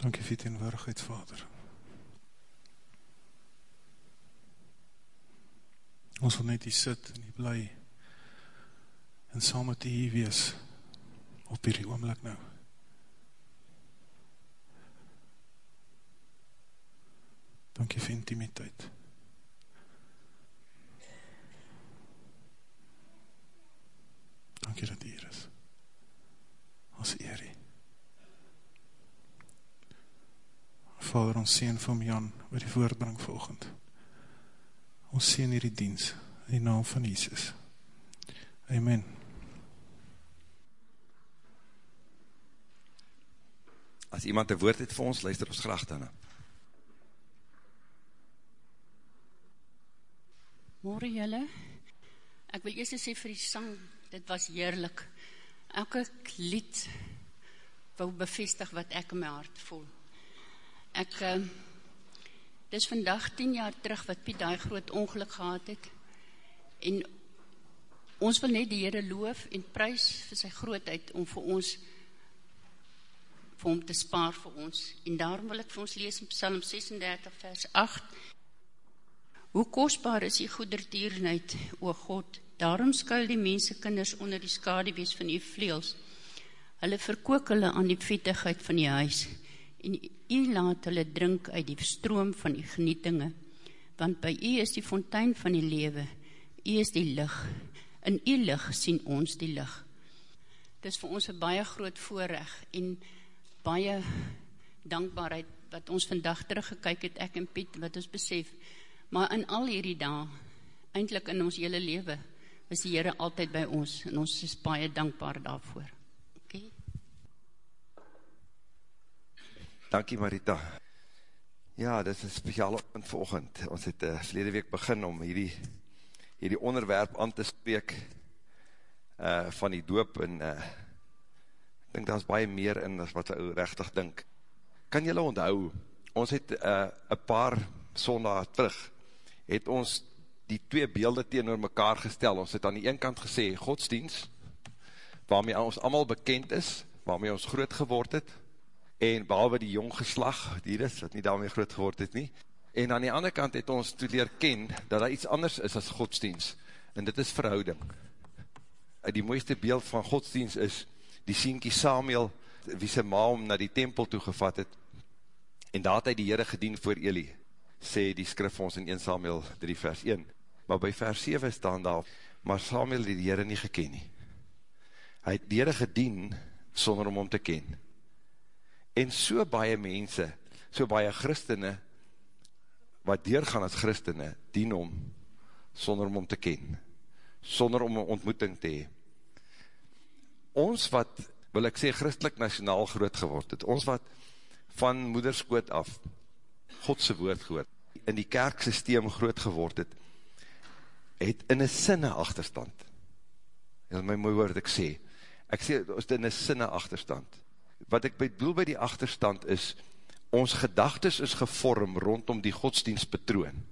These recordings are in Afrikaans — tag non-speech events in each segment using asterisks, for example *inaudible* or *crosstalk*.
Dankie vir die teenwoordigheid, Vader. Ons wil net hier sit en hier bly en saam met u hier wees op hierdie oomlik nou. Dankie vir intimiteit. Dankie dat hier is. As eerie. Ons sien van Jan, wat die voortbring volgend. Ons sien hier die diens, in die naam van Jesus. Amen. As iemand een woord het vir ons, luister ons graag daarna. Morgen julle, ek wil eers sê vir die sang, dit was heerlik. Elke lied wou bevestig wat ek in my hart voel. Ek, uh, dis vandag 10 jaar terug wat Piet die groot ongeluk gehad het. En ons wil net die Heere loof en prijs vir sy grootheid om vir ons vir hom te spaar vir ons. En daarom wil ek vir ons lees in Psalm 36 vers 8. Hoe kostbaar is die goedertierenheid, o God, daarom skuil die mense kinders onder die skadewees van die vleels. Hulle verkook hulle aan die vettigheid van die huis en u laat hulle drink uit die stroom van die genietinge, want by u is die fontein van die lewe, u is die lig, in u lig sien ons die lig. Dit is vir ons een baie groot voorrecht en baie dankbaarheid wat ons vandag teruggekyk het, ek en Piet, wat ons besef, maar in al hierdie dag, eindelijk in ons hele lewe, is die Heere altyd by ons en ons is baie dankbaar daarvoor. Dankie Marita. Ja, dit is een speciale ochtend vir ochtend. Ons het uh, verlede week begin om hierdie, hierdie onderwerp aan te spreek uh, van die doop en uh, ek denk daar is baie meer in as wat ou rechtig dink. Kan jylle onthou, ons het uh, een paar sondag terug, het ons die twee beelde teenoor mekaar gestel. Ons het aan die een kant gesê, godsdienst, waarmee ons allemaal bekend is, waarmee ons groot geword het, en behalwe die jong geslag, die is, wat nie daarmee groot geword het nie, en aan die andere kant het ons toe leer ken, dat daar iets anders is as godsdienst, en dit is verhouding. Die mooiste beeld van godsdienst is, die sienkie Samuel, wie sy ma om na die tempel toegevat het, en daar het hy die Heere gedien voor Eli, sê die skrif ons in 1 Samuel 3 vers 1, maar by vers 7 staan daar, maar Samuel het die Heere nie geken nie. Hy het die Heere gedien, sonder om om te ken. En so baie mense, so baie christene, wat deurgaan as christene, dien om, sonder om om te ken, sonder om een ontmoeting te hee. Ons wat, wil ek sê, christelik nationaal groot geword het, ons wat van moederskoot af, Godse woord gehoord, in die kerksysteem groot geword het, het in een sinne achterstand, heel my mooi woord ek sê, ek sê, ons het in een sinne achterstand, wat ek bedoel by die achterstand is, ons gedagtes is gevorm rondom die godsdienstpatroon.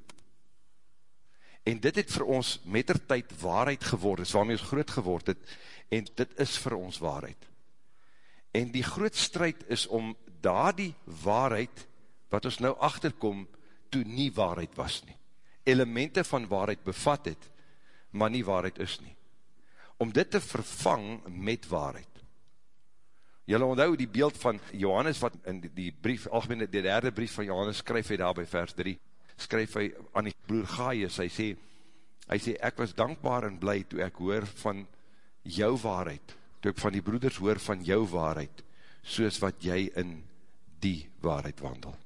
En dit het vir ons met der tyd waarheid geword, is waarmee ons groot geword het, en dit is vir ons waarheid. En die groot strijd is om daar die waarheid, wat ons nou achterkom, toe nie waarheid was nie. Elemente van waarheid bevat het, maar nie waarheid is nie. Om dit te vervang met waarheid. Julle onthou die beeld van Johannes wat in die brief, algemeen die derde brief van Johannes skryf hy daar by vers 3, skryf hy aan die broer Gaius, hy sê, hy sê, ek was dankbaar en blij toe ek hoor van jou waarheid, toe ek van die broeders hoor van jou waarheid, soos wat jy in die waarheid wandel.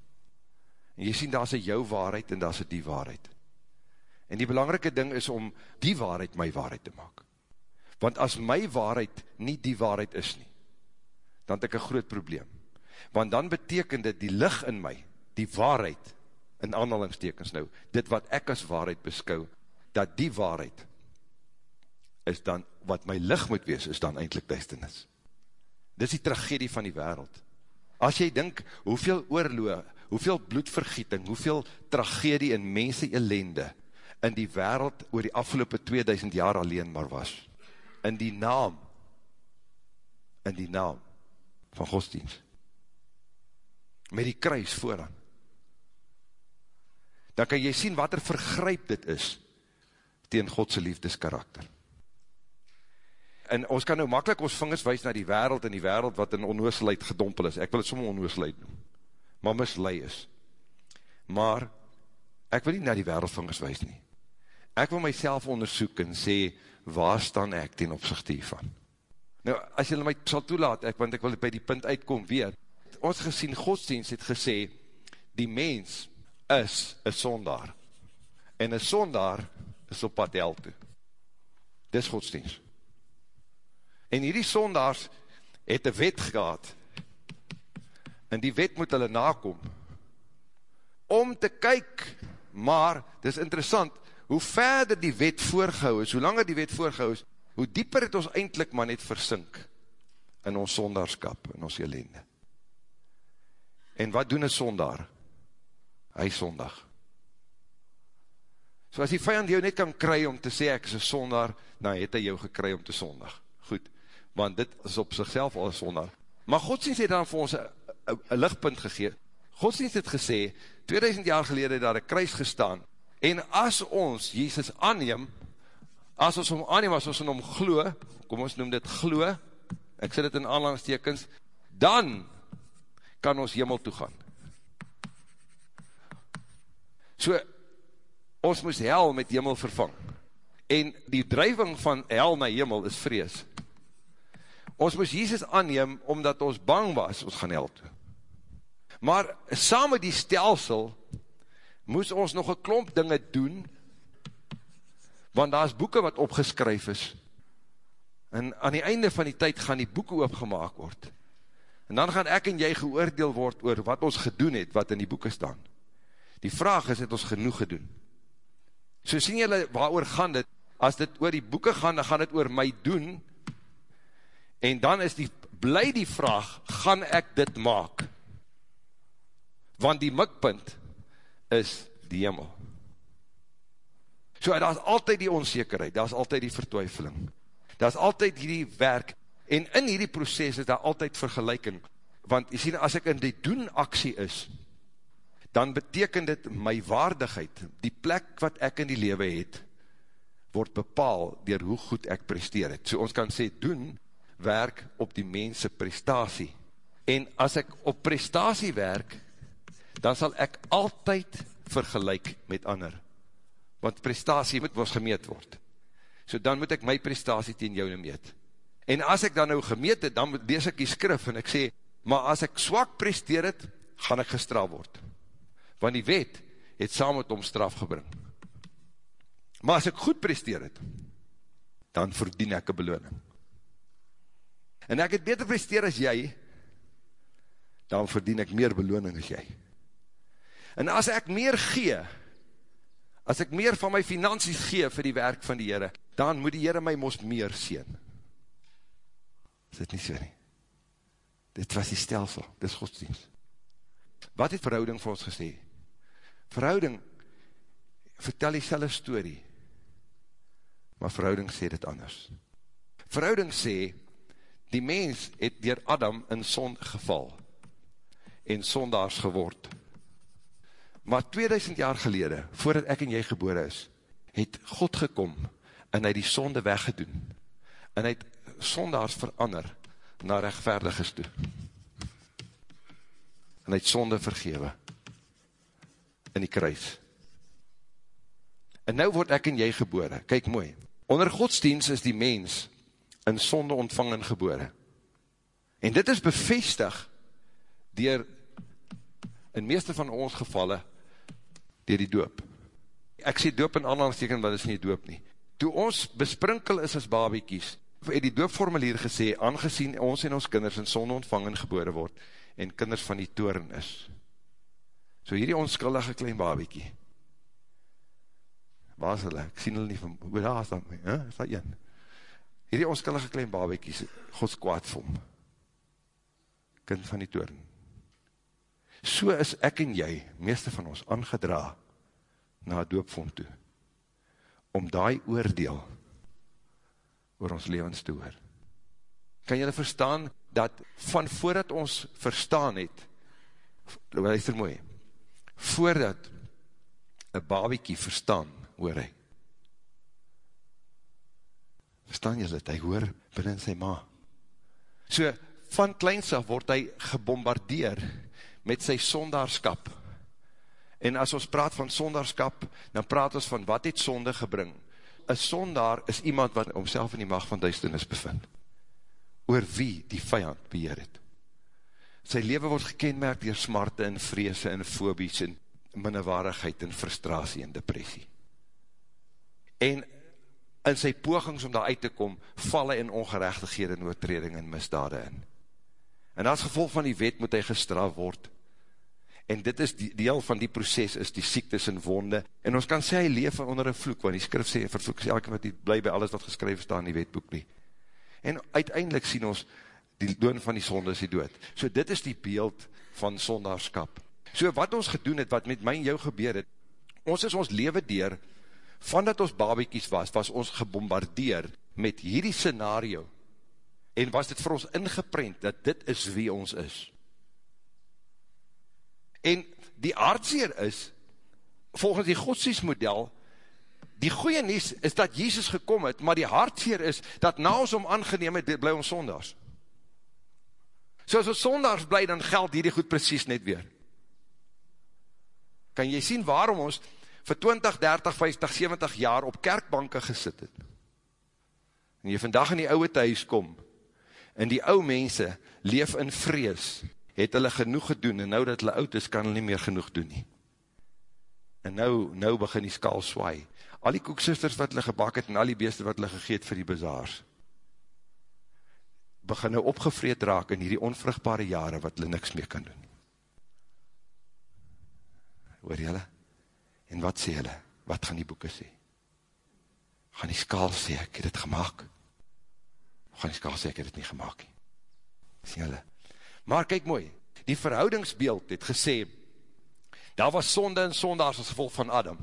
En jy sien, daar is jou waarheid en daar is die waarheid. En die belangrike ding is om die waarheid my waarheid te maak. Want as my waarheid nie die waarheid is nie, dan het ek een groot probleem. Want dan beteken dit die lig in my, die waarheid, in aanhalingstekens nou, dit wat ek as waarheid beskou, dat die waarheid is dan, wat my lig moet wees, is dan eindelijk duisternis. Dit is die tragedie van die wereld. As jy dink, hoeveel oorloog, hoeveel bloedvergieting, hoeveel tragedie en mense ellende in die wereld oor die afgelopen 2000 jaar alleen maar was. In die naam, in die naam van godsdienst. met die kruis vooraan, dan kan jy sien wat er vergryp dit is, tegen Godse liefdeskarakter. En ons kan nou makkelijk ons vingers wees na die wereld, en die wereld wat in onnoosleid gedompel is, ek wil het soms onnoosleid noem, maar mislei is. Maar, ek wil nie na die wereld vingers wees nie. Ek wil myself onderzoek en sê, waar staan ek ten opzichte hiervan? Nou, as jy my sal toelaat, ek, want ek wil by die punt uitkom weer, ons gesien, godsdienst het gesê, die mens is een sondaar, en een sondaar is op pad hel toe. Dis godsdienst. En hierdie sondaars het een wet gehad, en die wet moet hulle nakom, om te kyk, maar, dis interessant, hoe verder die wet voorgehou is, hoe langer die wet voorgehou is, hoe dieper het ons eindelijk maar net versink, in ons sondaarskap, in ons ellende. En wat doen een sondaar? Hy sondag. So as die vijand jou net kan kry om te sê ek is een sondaar, dan het hy jou gekry om te sondag. Goed, want dit is op sigself al een sondaar. Maar godsdienst het dan vir ons een lichtpunt gegeen. Godsdienst het gesê, 2000 jaar gelede daar een kruis gestaan, en as ons Jezus aanneem, as ons om aanneem, as ons om glo, kom ons noem dit glo, ek sê dit in aanlangstekens, dan kan ons hemel toegaan. So, ons moes hel met hemel vervang. En die drijving van hel na hemel is vrees. Ons moes Jesus aanneem, omdat ons bang was, ons gaan hel toe. Maar saam met die stelsel, moes ons nog een klomp dinge doen, want daar is boeken wat opgeskryf is, en aan die einde van die tyd gaan die boeken opgemaak word, en dan gaan ek en jy geoordeel word oor wat ons gedoen het, wat in die boeken staan. Die vraag is, het ons genoeg gedoen? So sien julle, waar gaan dit, as dit oor die boeken gaan, dan gaan dit oor my doen, en dan is die, bly die vraag, gaan ek dit maak? Want die mikpunt is die hemel. So, daar is altyd die onzekerheid, daar is altyd die vertwijfeling, daar is altyd die werk, en in hierdie proces is daar altyd vergelijking, want jy sien, as ek in die doen aksie is, dan beteken dit my waardigheid, die plek wat ek in die lewe het, word bepaal dier hoe goed ek presteer het. So ons kan sê, doen werk op die mense prestatie. En as ek op prestatie werk, dan sal ek altyd vergelijk met ander. Want prestatie moet ons gemeet word. So dan moet ek my prestatie teen jou meet. En as ek dan nou gemeet het, dan lees ek die skrif en ek sê, maar as ek swak presteer het, gaan ek gestraf word want die wet het saam met hom straf gebring. Maar as ek goed presteer het, dan verdien ek een beloning. En ek het beter presteer as jy, dan verdien ek meer beloning as jy. En as ek meer gee, as ek meer van my finansies gee vir die werk van die Heere, dan moet die Heere my mos meer sien. Is dit nie so nie? Dit was die stelsel, dit is godsdienst. Wat het verhouding vir ons gesê? Verhouding vertel die selle story, maar verhouding sê dit anders. Verhouding sê, die mens het dier Adam in son geval, en sondaars geword. Maar 2000 jaar gelede, voordat ek en jy gebore is, het God gekom, en hy die sonde weggedoen, en hy het sondaars verander, na rechtvaardiges toe. En hy het sonde vergewe in die kruis. En nou word ek en jy gebore, kyk mooi, onder godsdienst is die mens in sonde ontvang en gebore. En dit is bevestig dier, in meeste van ons gevalle, dier die doop. Ek sê doop in aanhangsteken, wat is nie doop nie. Toe ons besprinkel is as babiekies, het die doopformulier gesê, aangezien ons en ons kinders in sonde ontvang en gebore word, en kinders van die toren is, So hierdie onskuldige klein babiekie, waar is hulle? Ek sien hulle nie van, hoe daar is dat nie, he? is dat een? Hierdie onskuldige klein babiekie, Gods kwaad vir hom, kind van die toren. So is ek en jy, meeste van ons, aangedra na doopvond toe, om daai oordeel oor ons levens te hoor. Kan jylle verstaan, dat van voordat ons verstaan het, luister mooi, voordat een babiekie verstaan, hoor hy. Verstaan jy dit? Hy hoor binnen sy ma. So, van kleins af word hy gebombardeer met sy sondaarskap. En as ons praat van sondaarskap, dan praat ons van wat het sonde gebring. Een sondaar is iemand wat homself in die macht van duisternis bevind. Oor wie die vijand beheer het. Sy leven word gekenmerk dier smarte en vreese en fobies en minnewaardigheid en frustratie en depressie. En in sy pogings om daar uit te kom, val hy in ongerechtighede en oortreding en misdade in. En as gevolg van die wet moet hy gestraf word. En dit is die deel van die proces is die siektes en wonde. En ons kan sê hy leef onder een vloek, want die skrif sê, vervloek sê elke wat die bly by alles wat geskryf staan in die wetboek nie. En uiteindelik sien ons, die loon van die sonde is die dood. So dit is die beeld van sondaarskap. So wat ons gedoen het, wat met my en jou gebeur het, ons is ons leven deur, van dat ons babiekies was, was ons gebombardeer met hierdie scenario, en was dit vir ons ingeprent, dat dit is wie ons is. En die aardseer is, volgens die godsdienstmodel, die goeie nies is dat Jezus gekom het, maar die hartseer is, dat na ons om aangeneem het, bly ons sondags. So as ons sondags bly, dan geld hierdie goed precies net weer kan jy sien waarom ons vir 20, 30, 50, 70 jaar op kerkbanke gesit het. En jy vandag in die ouwe thuis kom, en die ouwe mense leef in vrees, het hulle genoeg gedoen, en nou dat hulle oud is, kan hulle nie meer genoeg doen nie. En nou, nou begin die skaal swaai. Al die koeksisters wat hulle gebak het, en al die beeste wat hulle gegeet vir die bazaars, begin nou opgevreed raak in hierdie onvrugbare jare, wat hulle niks meer kan doen hoor jylle? En wat sê jylle? Wat gaan die boeken sê? Gaan die skaal sê, ek het het gemaakt? Gaan die skaal sê, ek het het nie gemaakt? Sê jylle? Maar kyk mooi, die verhoudingsbeeld het gesê, daar was sonde en sondaars as gevolg van Adam.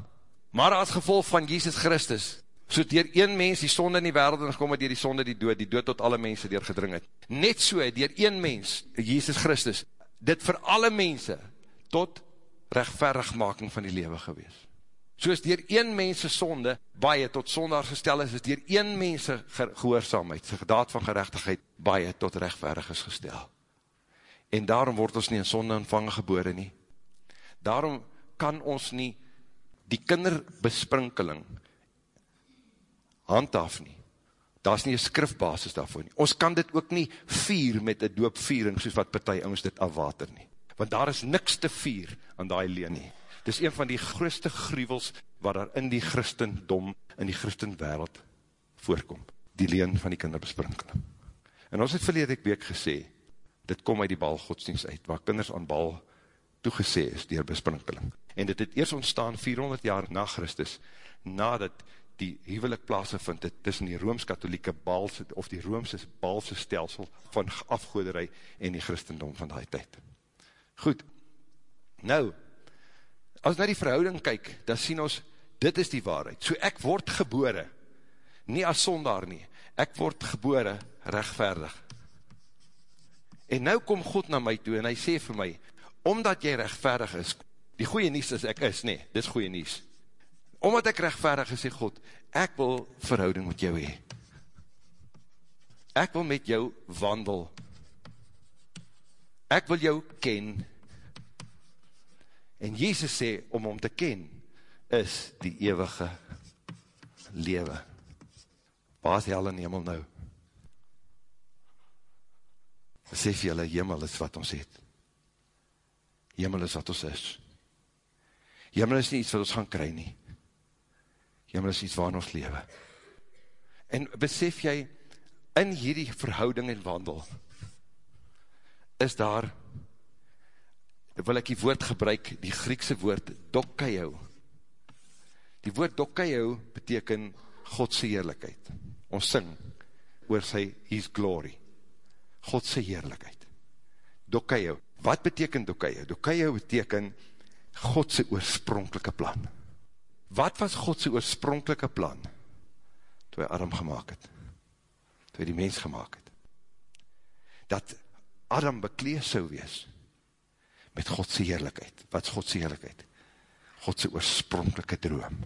Maar as gevolg van Jesus Christus, so dier een mens die sonde in die wereld en gekom het dier die sonde die dood, die dood tot alle mense dier gedring het. Net so, dier een mens, Jesus Christus, dit vir alle mense, tot rechtverigmaking van die lewe gewees. Soos dier een mense sonde, baie tot sondaar gestel is, is dier een mense gehoorzaamheid, sy gedaad van gerechtigheid, baie tot rechtverig is gestel. En daarom word ons nie in sonde ontvangen gebore nie. Daarom kan ons nie die kinderbesprinkeling handhaaf nie. Daar is nie een skrifbasis daarvoor nie. Ons kan dit ook nie vier met een doopviering, soos wat partij ons dit afwater nie want daar is niks te vier aan die leen nie. Dit is een van die grootste gruwels wat daar in die christendom, in die christenwereld voorkom, die leen van die kinderbesprinkeling. En ons het verlede week gesê, dit kom uit die bal godsdienst uit, waar kinders aan bal toegesê is, dier besprinkeling. En dit het eerst ontstaan 400 jaar na Christus, nadat die huwelik plaas vind het tussen die Rooms-Katholieke balse, of die Roomse balse stelsel van afgoederij en die christendom van die tyd. Goed, nou, as na die verhouding kyk, dan sien ons, dit is die waarheid. So ek word gebore, nie as sondaar nie, ek word gebore rechtverdig. En nou kom God na my toe en hy sê vir my, omdat jy rechtverdig is, die goeie nies is ek is, nee, dit is goeie nies. Omdat ek rechtverdig is, sê God, ek wil verhouding met jou hee. Ek wil met jou wandel, ek wil jou ken, en Jesus sê, om om te ken, is die eeuwige lewe. Waar is hel en hemel nou? Besef jylle, hemel is wat ons het. Hemel is wat ons is. Hemel is nie iets wat ons gaan kry nie. Hemel is iets waarin ons lewe. En besef jy, in hierdie verhouding en wandel, is daar, wil ek die woord gebruik, die Griekse woord dokkeio. Die woord dokkeio beteken Godse heerlijkheid. Ons sing oor sy his glory. Godse heerlijkheid. Dokkeio. Wat beteken dokkeio? Dokkeio beteken Godse oorspronkelike plan. Wat was Godse oorspronkelike plan? Toe hy Adam gemaakt het. Toe hy die mens gemaakt het. Dat Adam beklees sou wees, met Godse heerlijkheid. Wat is Godse heerlijkheid? Godse oorspronkelike droom.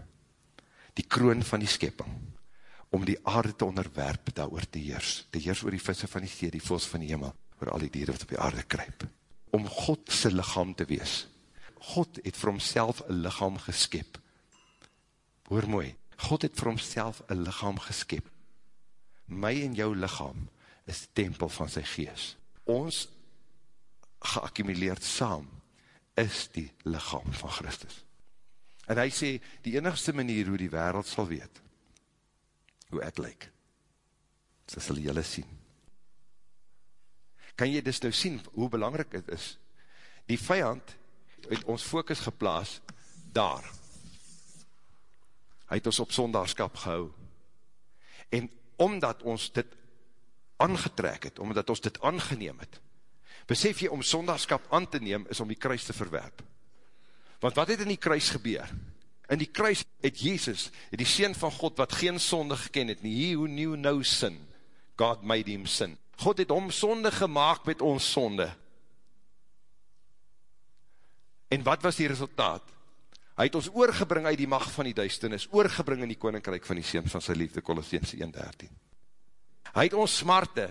Die kroon van die skepping, om die aarde te onderwerp, daar oor te heers. Te heers oor die visse van die see, die vols van die hemel, oor al die dieren wat op die aarde kryp. Om Godse lichaam te wees. God het vir homself een lichaam geskep. Hoor mooi, God het vir homself een lichaam geskep. My en jou lichaam is tempel van sy gees. Ons geaccumuleerd saam is die lichaam van Christus. En hy sê, die enigste manier hoe die wereld sal weet, hoe ek lyk, sy sal jylle sien. Kan jy dus nou sien, hoe belangrijk het is? Die vijand het ons focus geplaas daar. Hy het ons op sondagskap gehou. En omdat ons dit aangetrek het, omdat ons dit aangeneem het, besef jy om sondagskap aan te neem, is om die kruis te verwerp. Want wat het in die kruis gebeur? In die kruis het Jezus, het die Seen van God, wat geen sonde geken het nie, he who knew no sin, God made him sin. God het om sonde gemaakt met ons sonde. En wat was die resultaat? Hy het ons oorgebring uit die macht van die duisternis, oorgebring in die koninkryk van die Seen van sy liefde, Colossense 1.13. Hy het ons smarte,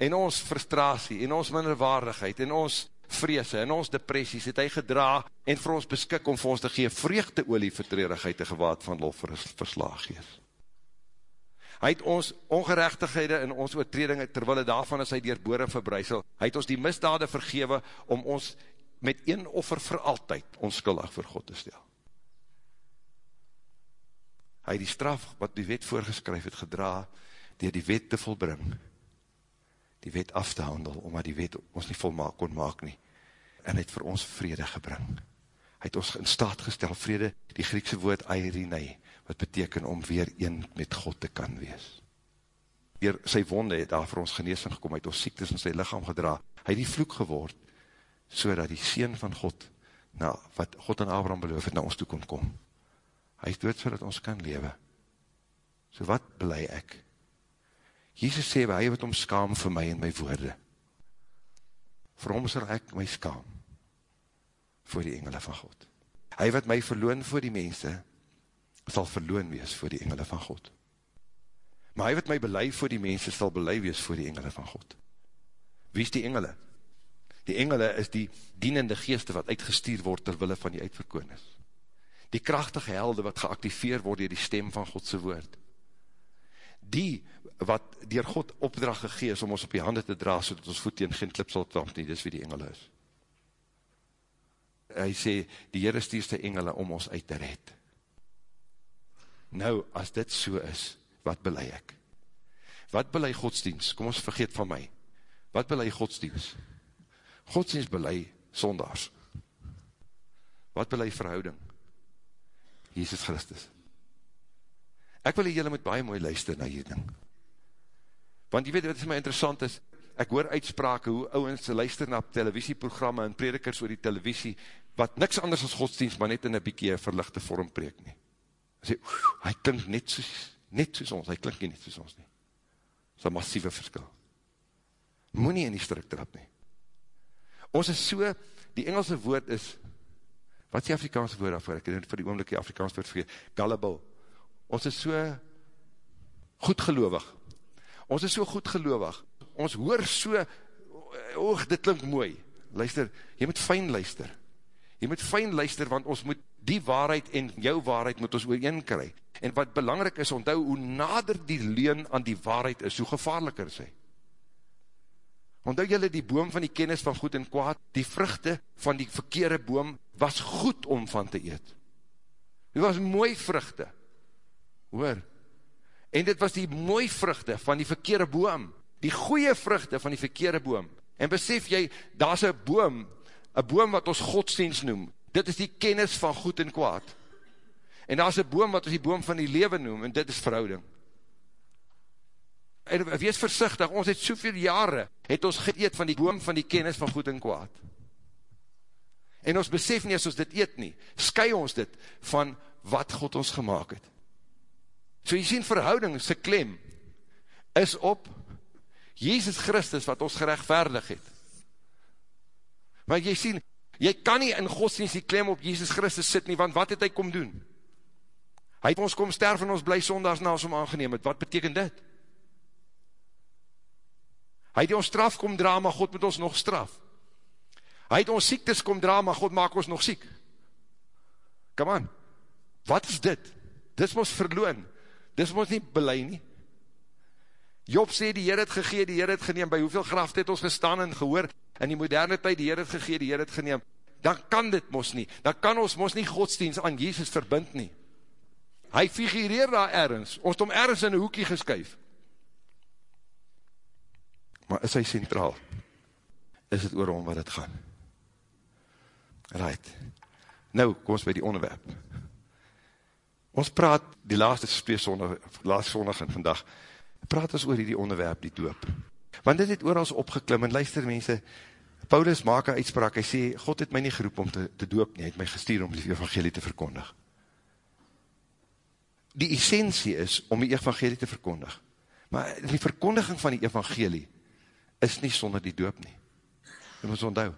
en ons frustratie, en ons minderwaardigheid, en ons vreese, en ons depressies, het hy gedra, en vir ons beskik om vir ons te gee, vreugde olie vertreurigheid, en gewaad van lof vir verslaag gees. Hy het ons ongerechtighede en ons oortredinge, terwille daarvan is hy dierbore verbruisel, hy het ons die misdade vergewe, om ons met een offer vir altyd onskuldig vir God te stel. Hy het die straf, wat die wet voorgeskryf het, gedra, dier die wet te volbring, die wet af te handel, omdat die wet ons nie volmaak kon maak nie, en het vir ons vrede gebring. Hy het ons in staat gestel, vrede, die Griekse woord airinei, wat beteken om weer een met God te kan wees. Weer sy wonde het daar vir ons geneesing gekom, hy het ons siektes in sy lichaam gedra, hy het die vloek geword, so dat die Seen van God, na wat God aan Abraham beloof het, na ons toe kon kom. Hy is dood so dat ons kan lewe. So wat belei ek? Jesus sê, hy wat om skaam vir my en my woorde. Vir hom sal ek my skaam voor die engele van God. Hy wat my verloon voor die mense, sal verloon wees voor die engele van God. Maar hy wat my belei voor die mense, sal belei wees voor die engele van God. Wie is die engele? Die engele is die dienende geeste wat uitgestuur word terwille van die uitverkoonis. Die krachtige helde wat geactiveer word door die stem van Godse woord. Die wat dier God opdracht gegees om ons op die hande te dra, so dat ons voet tegen geen klip sal tramp nie, dis wie die engel is. Hy sê, die Heere stuurste engele om ons uit te red. Nou, as dit so is, wat belei ek? Wat belei godsdienst? Kom ons vergeet van my. Wat belei godsdienst? Godsdienst belei sondags. Wat belei verhouding? Jesus Christus. Ek wil julle met baie mooi luister na hier ding. Want jy weet wat is my interessant is, ek hoor uitsprake hoe ouwens luister na televisieprogramme en predikers oor die televisie, wat niks anders as godsdienst, maar net in een bykie verlichte vorm preek nie. Hy sê, hy klink net soos, net soos ons, hy klink nie net soos ons nie. Dit is een massieve verskil. Moe nie in die strik trap nie. Ons is so, die Engelse woord is, wat is die Afrikaanse woord daarvoor? Ek het vir die oomlik die Afrikaanse woord vergeet, gullible. Ons is so goed gelovig, ons is so goed gelovig, ons hoor so, oog, dit klink mooi, luister, jy moet fijn luister, jy moet fijn luister, want ons moet die waarheid en jou waarheid moet ons ooreen kry, en wat belangrijk is, onthou, hoe nader die leen aan die waarheid is, hoe gevaarliker is hy. Onthou jylle die boom van die kennis van goed en kwaad, die vruchte van die verkeerde boom was goed om van te eet. Die was mooi vruchte. Hoor, En dit was die mooi vruchte van die verkeerde boom, die goeie vruchte van die verkeerde boom. En besef jy, daar is een boom, een boom wat ons godsdienst noem, dit is die kennis van goed en kwaad. En daar is een boom wat ons die boom van die leven noem, en dit is verhouding. En wees versichtig, ons het soveel jare, het ons geëet van die boom van die kennis van goed en kwaad. En ons besef nie as ons dit eet nie, sky ons dit van wat God ons gemaakt het. So jy sien verhouding, sy klem, is op Jesus Christus wat ons gerechtvaardig het. Maar jy sien, Jy kan nie in godsdienst die klem op Jesus Christus sit nie, want wat het hy kom doen? Hy het ons kom sterf en ons bly sondags na ons om aangeneem het. Wat beteken dit? Hy het ons straf kom dra, maar God moet ons nog straf. Hy het ons siektes kom dra, maar God maak ons nog siek. Come on, wat is dit? Dis ons verloon, dis ons nie belei nie. Job sê, die Heer het gegee, die Heer het geneem, by hoeveel graft het ons gestaan en gehoor, in die moderne tyd, die Heer het gegee, die Heer het geneem, dan kan dit mos nie, dan kan ons mos nie godsdienst aan Jezus verbind nie. Hy figureer daar ergens, ons het om ergens in een hoekie geskuif. Maar is hy centraal? Is het oor om wat het gaan? Right. Nou, kom ons by die onderwerp. Ons praat die laatste twee sondag, laatste sondag en vandag, praat ons oor die onderwerp, die doop. Want dit het oor ons opgeklim, en luister mense, Paulus maak een uitspraak, hy sê, God het my nie geroep om te, te doop nie, hy het my gestuur om die evangelie te verkondig. Die essentie is om die evangelie te verkondig. Maar die verkondiging van die evangelie is nie sonder die doop nie. Dit moet onthou.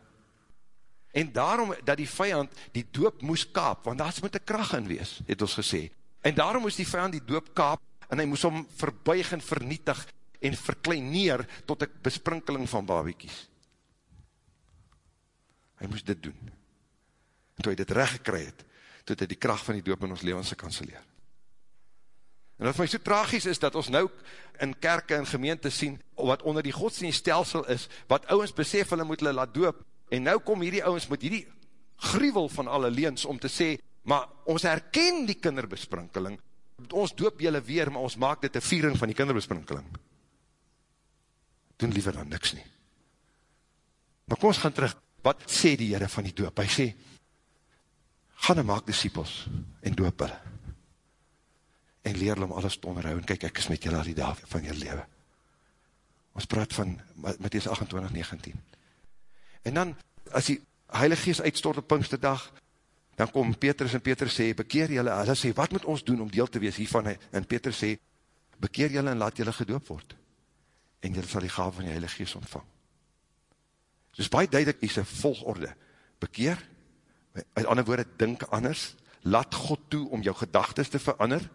En daarom dat die vijand die doop moes kaap, want daar moet een kracht in wees, het ons gesê. En daarom moes die vijand die doop kaap, en hy moes hom verbuig en vernietig, en verklein neer, tot ek besprinkeling van babiekies. Hy moes dit doen. En toe hy dit recht gekry het, toe hy die kracht van die doop in ons levens gekanceleer. En wat my so tragies is, dat ons nou in kerke en gemeente sien, wat onder die godsdienststelsel is, wat ouwens besef, hulle moet hulle laat doop, en nou kom hierdie ouwens met hierdie gruwel van alle leens, om te sê, maar ons herken die kinderbesprinkeling, ons doop julle weer, maar ons maak dit een viering van die kinderbesprinkeling. Doen liever dan niks nie. Maar kom ons gaan terug, wat sê die Heere van die doop? Hy sê, gaan en maak disciples, en doop hulle en leer hulle om alles te onderhou, en kyk, ek is met julle al die dag van julle leven. Ons praat van Matthäus 28, 19. En dan, as die Heilige Geest uitstort op Pinksterdag, dan kom Petrus en Petrus sê, bekeer julle, hulle sê, wat moet ons doen om deel te wees hiervan? En Petrus sê, bekeer julle en laat julle gedoop word. En julle sal die gave van die Heilige Geest ontvang. Dus baie duidelik is een volgorde. Bekeer, met ander woorde, dink anders, laat God toe om jou gedagtes te verander,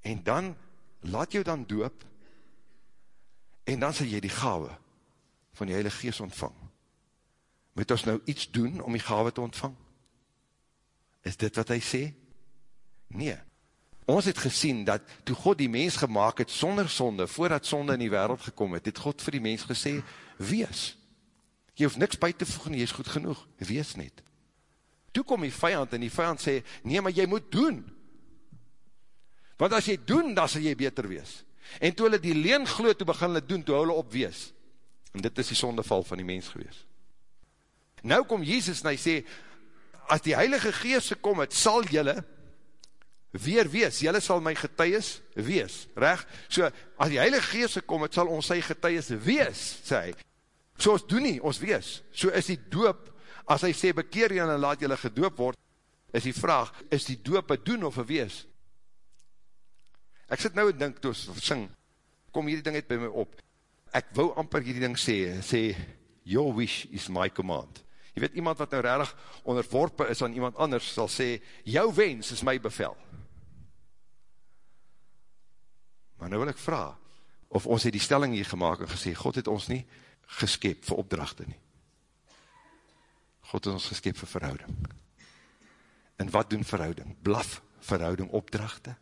en dan laat jou dan doop, en dan sal jy die gave van die Heilige Geest ontvang. Moet ons nou iets doen om die gave te ontvang? Is dit wat hy sê? Nee. Ons het gesien dat toe God die mens gemaakt het sonder sonde, voordat sonde in die wereld gekom het, het God vir die mens gesê, wees. Jy hoef niks by te voeg nie, jy is goed genoeg, wees net. Toe kom die vijand en die vijand sê, nee, maar jy moet doen, Want as jy doen, dan sal jy beter wees. En toe hulle die leen gloed, toe begin hulle doen, toe hulle opwees. En dit is die sondeval van die mens gewees. Nou kom Jezus en hy sê, as die Heilige Geest gekom het, sal jylle weer wees. Jylle sal my getuies wees. Reg? So, as die Heilige Geest gekom het, sal ons sy getuies wees, sê hy. So ons doen nie, ons wees. So is die doop, as hy sê, bekeer jy en laat jylle gedoop word, is die vraag, is die doop een doen of een wees? Ek sit nou en dink, toe sing, kom hierdie ding het by my op. Ek wou amper hierdie ding sê, sê, your wish is my command. Jy weet, iemand wat nou redig onderworpe is aan iemand anders, sal sê, jou wens is my bevel. Maar nou wil ek vraag, of ons het die stelling hier gemaakt en gesê, God het ons nie geskep vir opdrachte nie. God het ons geskep vir verhouding. En wat doen verhouding? Blaf verhouding opdrachte?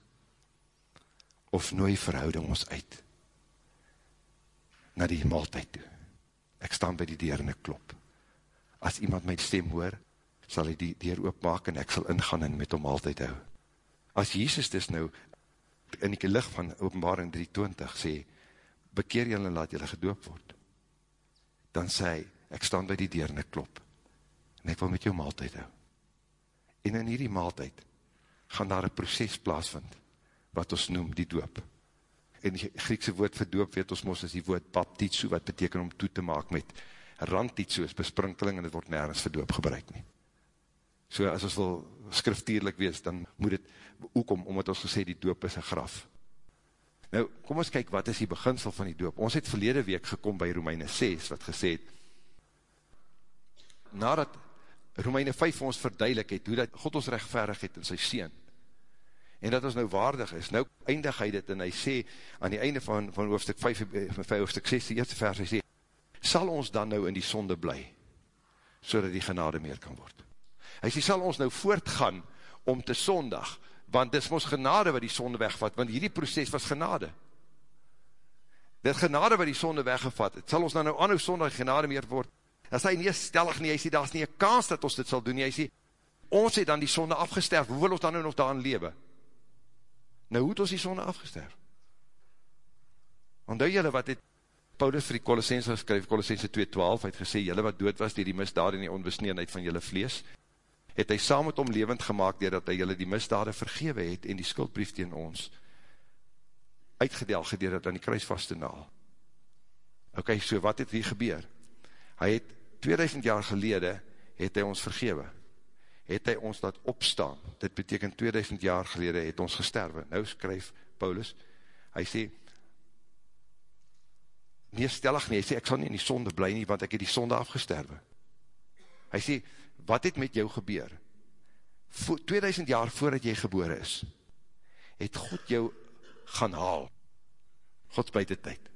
of nooi verhouding ons uit na die maaltijd toe. Ek staan by die deur en ek klop. As iemand my stem hoor, sal hy die deur oopmaak en ek sal ingaan en met hom maaltijd hou. As Jesus dus nou in die licht van openbaring 320 sê, bekeer jylle en laat jylle gedoop word, dan sê hy, ek staan by die deur en ek klop en ek wil met jou maaltijd hou. En in hierdie maaltijd gaan daar een proces plaasvind wat ons noem die doop. En die Griekse woord vir doop, weet ons mos, is die woord baptitsu, wat beteken om toe te maak met randtitsu, is besprinkeling, en het word nergens vir doop gebruik nie. So as ons wil skriftierlik wees, dan moet het oekom, omdat ons gesê, die doop is een graf. Nou, kom ons kyk, wat is die beginsel van die doop? Ons het verlede week gekom by Romeine 6, wat gesê het, nadat Romeine 5 vir ons verduidelik het, hoe dat God ons rechtverig het in sy Seen, en dat ons nou waardig is, nou eindig hy dit, en hy sê, aan die einde van, van hoofdstuk 5, van hoofdstuk 6, die eerste vers, hy sê, sal ons dan nou in die sonde bly, so die genade meer kan word. Hy sê, sal ons nou voortgaan om te sondag, want dis ons genade wat die sonde wegvat, want hierdie proces was genade. Dit genade wat die sonde weggevat het, sal ons dan nou anhou sondag genade meer word, as hy nie stellig nie, hy sê, daar is nie een kans dat ons dit sal doen nie, hy sê, ons het dan die sonde afgesterf, hoe wil ons dan nou nog daarin lewe? Nou, hoe het ons die sonde afgesterf? Want jylle wat het Paulus vir die Colossense geskryf, Colossense 2.12, hy het gesê, jylle wat dood was, die die misdaad en die onbesneenheid van jylle vlees, het hy saam met hom levend gemaakt, dat hy jylle die misdaad vergewe het, en die skuldbrief tegen ons, uitgedeel gedeer het aan die kruisvaste naal. Ok, so wat het hier gebeur? Hy het 2000 jaar gelede, het hy ons vergewe, het hy ons laat opstaan, dit beteken 2000 jaar gelede het ons gesterwe, nou skryf Paulus, hy sê, nie stellig nie, hy sê, ek sal nie in die sonde bly nie, want ek het die sonde afgesterwe, hy sê, wat het met jou gebeur, Vo, 2000 jaar voordat jy gebore is, het God jou gaan haal, Gods buiten tyd,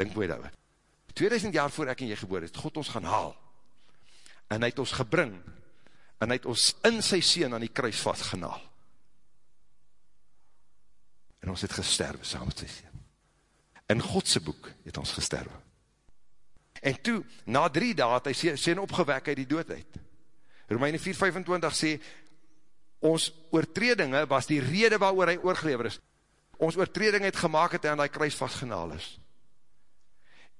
denk boe dat, 2000 jaar voor ek en jy gebore is, het God ons gaan haal, en hy het ons gebring, en hy het ons in sy seen aan die kruis vastgenaal. En ons het gesterwe saam met sy seen. In Godse boek het ons gesterwe. En toe, na drie daad, hy sy seen opgewek uit die doodheid. Romeine 4,25 sê, ons oortredinge was die rede waarover hy oorgelever is. Ons oortreding het gemaakt het en hy kruis vastgenaal is.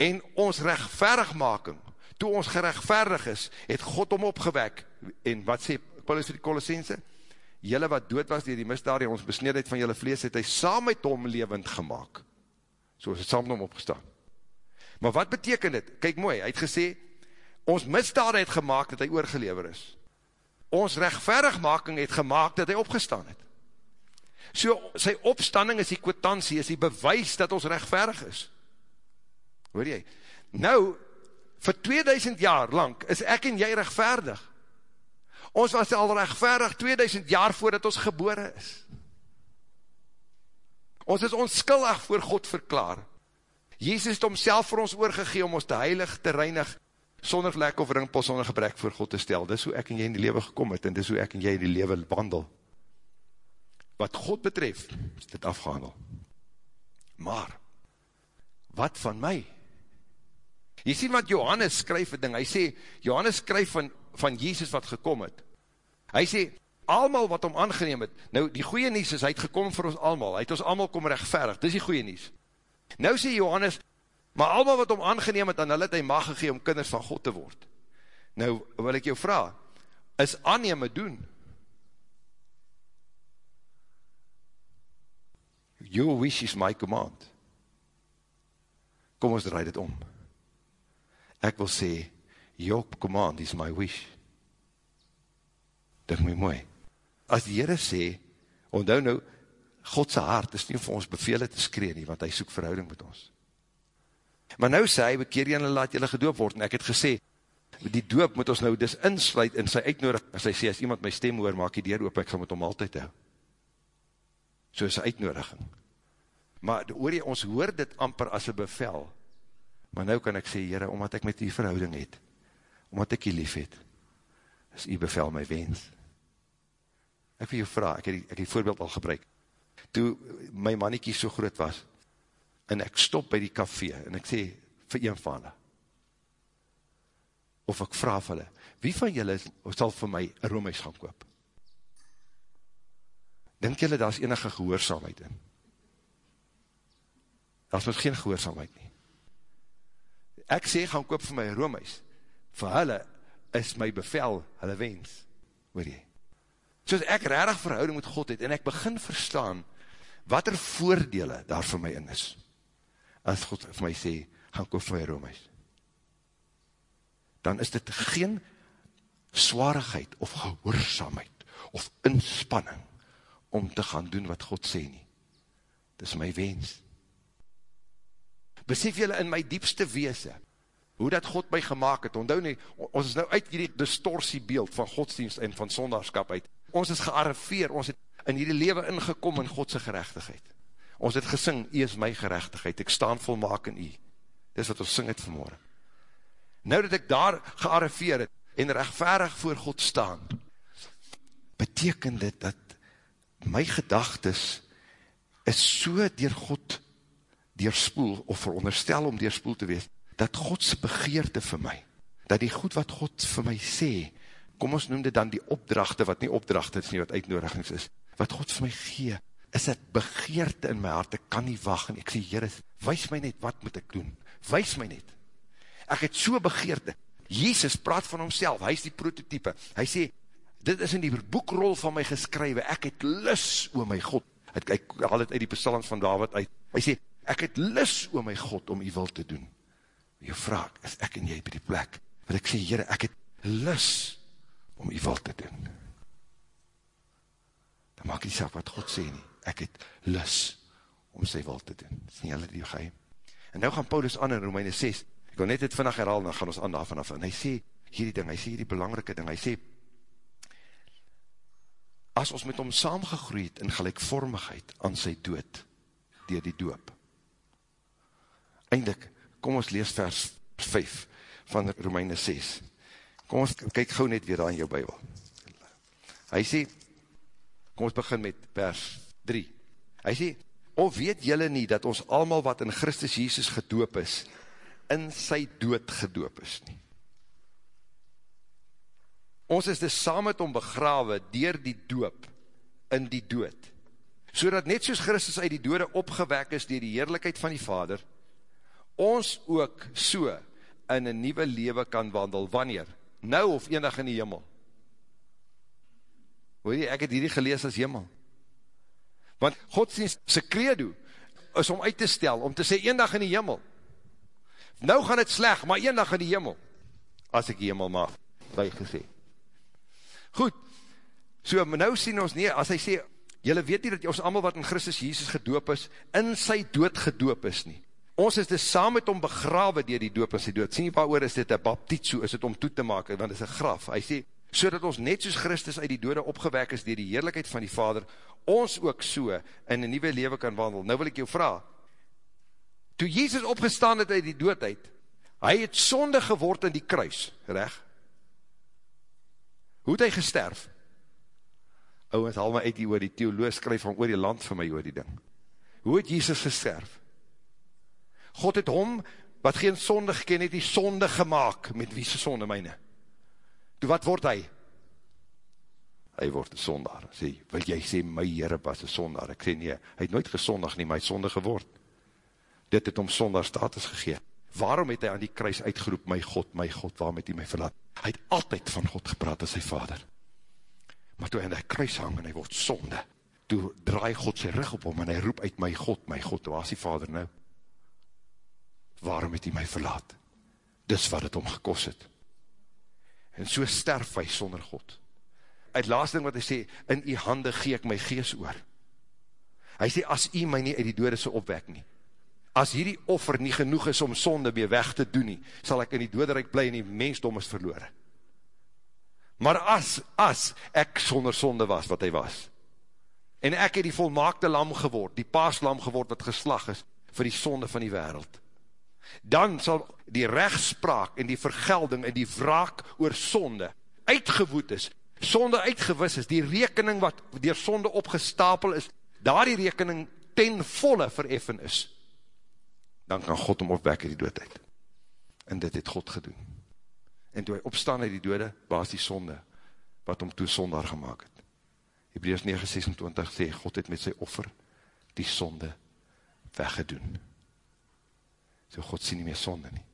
En ons rechtverigmaking, toe ons gerechtverdig is, het God om opgewek, en wat sê Paulus vir die Colossense? Julle wat dood was dier die misdaad, die ons besneedheid van julle vlees, het hy saam met hom levend gemaakt. So is het saam met hom opgestaan. Maar wat beteken dit? Kijk mooi, hy het gesê, ons misdaad het gemaakt dat hy oorgelever is. Ons rechtverigmaking het gemaakt dat hy opgestaan het. So, sy opstanding is die kwotantie, is die bewys dat ons rechtverig is. Hoor jy? Nou, vir 2000 jaar lang is ek en jy rechtvaardig. Ons was al rechtvaardig 2000 jaar voordat ons gebore is. Ons is onskillig voor God verklaar. Jezus het omself vir ons oorgegee om ons te heilig, te reinig, sonder vlek of ringpel, sonder gebrek voor God te stel. Dis hoe ek en jy in die leven gekom het, en dis hoe ek en jy in die leven wandel. Wat God betref, is dit afgehandel. Maar, wat van my? Jy sien wat Johannes skryf een ding, hy sê, Johannes skryf van, van Jesus wat gekom het. Hy sê, almal wat om aangeneem het, nou die goeie nies is, hy het gekom vir ons almal, hy het ons almal kom rechtverig, dis die goeie nies. Nou sê Johannes, maar almal wat om aangeneem het, dan hulle het hy mag gegeen om kinders van God te word. Nou wil ek jou vraag, is aanneem doen? Your wish is my command. Kom ons draai dit om ek wil sê, your command is my wish. Dink my mooi. As die Heere sê, onthou nou, Godse hart is nie vir ons bevele te skree nie, want hy soek verhouding met ons. Maar nou sê hy, bekeer jy en laat jylle gedoop word, en ek het gesê, die doop moet ons nou dis insluit in sy uitnodig, as hy sê, as iemand my stem hoor, maak die deur oop, ek sal met hom altyd hou. So is uitnodiging. Maar oor jy, ons hoor dit amper as een bevel, Maar nou kan ek sê, Heere, omdat ek met die verhouding het, omdat ek die lief het, is die bevel my wens. Ek wil jou vraag, ek het die, ek het die voorbeeld al gebruik, toe my mannetjie so groot was, en ek stop by die café, en ek sê, vir een van hulle, of ek vraag vir hulle, wie van julle sal vir my een roomhuis gaan koop? Denk julle, daar is enige gehoorzaamheid in? Daar is geen gehoorzaamheid nie ek sê, gaan koop vir my roomhuis, vir hulle is my bevel, hulle wens, hoor jy. Soos ek rarig verhouding met God het, en ek begin verstaan, wat er voordele daar vir my in is, as God vir my sê, gaan koop vir my. Dan is dit geen zwaarigheid, of gehoorzaamheid, of inspanning, om te gaan doen wat God sê nie. Dit is my wens, besef jylle in my diepste weese, hoe dat God my gemaakt het, onthou nie, ons is nou uit hierdie distortiebeeld van godsdienst en van sondagskap uit, ons is gearriveer, ons het in hierdie leven ingekom in Godse gerechtigheid, ons het gesing, jy is my gerechtigheid, ek staan volmaak in jy, dis wat ons sing het vanmorgen, nou dat ek daar gearriveer het, en rechtvaardig voor God staan, beteken dit dat my gedagtes is so dier God deurspoel, of veronderstel om deurspoel te wees, dat Godse begeerte vir my, dat die goed wat God vir my sê, kom ons noem dit dan die opdrachte, wat nie opdrachte is nie, wat uitnodigings is, wat God vir my gee, is het begeerte in my hart, ek kan nie wacht, en ek sê, Heere, wees my net, wat moet ek doen? Wees my net. Ek het so begeerte. Jezus praat van homself, hy is die prototype. Hy sê, dit is in die boekrol van my geskrywe, ek het lus, o my God, ek, ek haal het uit die psalms van David uit, hy sê, ek het lus, o my God, om jy wil te doen. Jou vraag, is ek en jy by die plek, wat ek sê, Heere, ek het lus om jy wil te doen. Dan maak jy sê wat God sê nie, ek het lus om sy wil te doen. Dis nie hulle die geheim. En nou gaan Paulus aan in Romeine 6, ek wil net dit vannacht herhaal, dan gaan ons aan daar vanaf, en hy sê hierdie ding, hy sê hierdie belangrike ding, hy sê, as ons met hom saamgegroeid in gelijkvormigheid aan sy dood, dier die doop, eindelijk, kom ons lees vers 5 van Romeine 6. Kom ons kyk gauw net weer aan jou bybel. Hy sê, kom ons begin met vers 3. Hy sê, of weet jylle nie, dat ons allemaal wat in Christus Jesus gedoop is, in sy dood gedoop is nie. Ons is dus saam met hom begrawe, dier die doop, in die dood. So dat net soos Christus uit die dode opgewek is, dier die heerlijkheid van die Vader, ons ook so in een nieuwe leven kan wandel, wanneer? Nou of enig in die hemel? Hoor jy, ek het hierdie gelees as hemel. Want godsdienst, sy credo, is om uit te stel, om te sê, eendag in die hemel. Nou gaan het sleg, maar eendag in die hemel. As ek die hemel mag, by gesê. Goed, so nou sien ons nie, as hy sê, jylle weet nie dat ons allemaal wat in Christus Jesus gedoop is, in sy dood gedoop is nie. Ons is dus saam met hom begrawe dier die doop en sy dood. Sien waar is dit een baptizo, is dit om toe te maak, want dit is een graf. Hy sê, so dat ons net soos Christus uit die dode opgewek is dier die heerlijkheid van die Vader, ons ook so in een nieuwe leven kan wandel. Nou wil ek jou vraag, toe Jezus opgestaan het uit die doodheid, hy het sonde geword in die kruis, recht? Hoe het hy gesterf? Ouwens, haal my uit die oor die theoloos skryf van oor die land van my oor die ding. Hoe het Jesus gesterf? God het hom, wat geen sonde geken het, die sonde gemaakt, met wie se sonde myne? Toe wat word hy? Hy word een sondaar. Sê, wil jy sê, my Heere was een sondaar? Ek sê, nee, hy het nooit gesondig nie, maar hy het sonde geword. Dit het om sondaar status gegeen. Waarom het hy aan die kruis uitgeroep, my God, my God, waarom het hy my verlaat? Hy het altyd van God gepraat as sy vader. Maar toe hy aan die kruis hang en hy word sonde, toe draai God sy rug op hom en hy roep uit, my God, my God, waar is die vader nou? Waarom het hy my verlaat? Dis wat het om gekos het. En so sterf hy sonder God. Uit laatste ding wat hy sê, in die hande gee ek my gees oor. Hy sê, as hy my nie uit die dode so opwek nie, as hierdie offer nie genoeg is om sonde mee weg te doen nie, sal ek in die doderijk bly en die mensdom is verloren. Maar as, as ek sonder sonde was wat hy was, en ek het die volmaakte lam geword, die paaslam geword wat geslag is, vir die sonde van die wereld, dan sal die rechtspraak en die vergelding en die wraak oor sonde uitgewoed is, sonde uitgewis is, die rekening wat dier sonde opgestapel is, daar die rekening ten volle vereffen is, dan kan God om opwek in die doodheid. En dit het God gedoen. En toe hy opstaan uit die dode, was die sonde, wat om toe sondaar gemaakt het. Hebreus 9,26 sê, God het met sy offer die sonde weggedoen. So God sien nie meer sonde nie.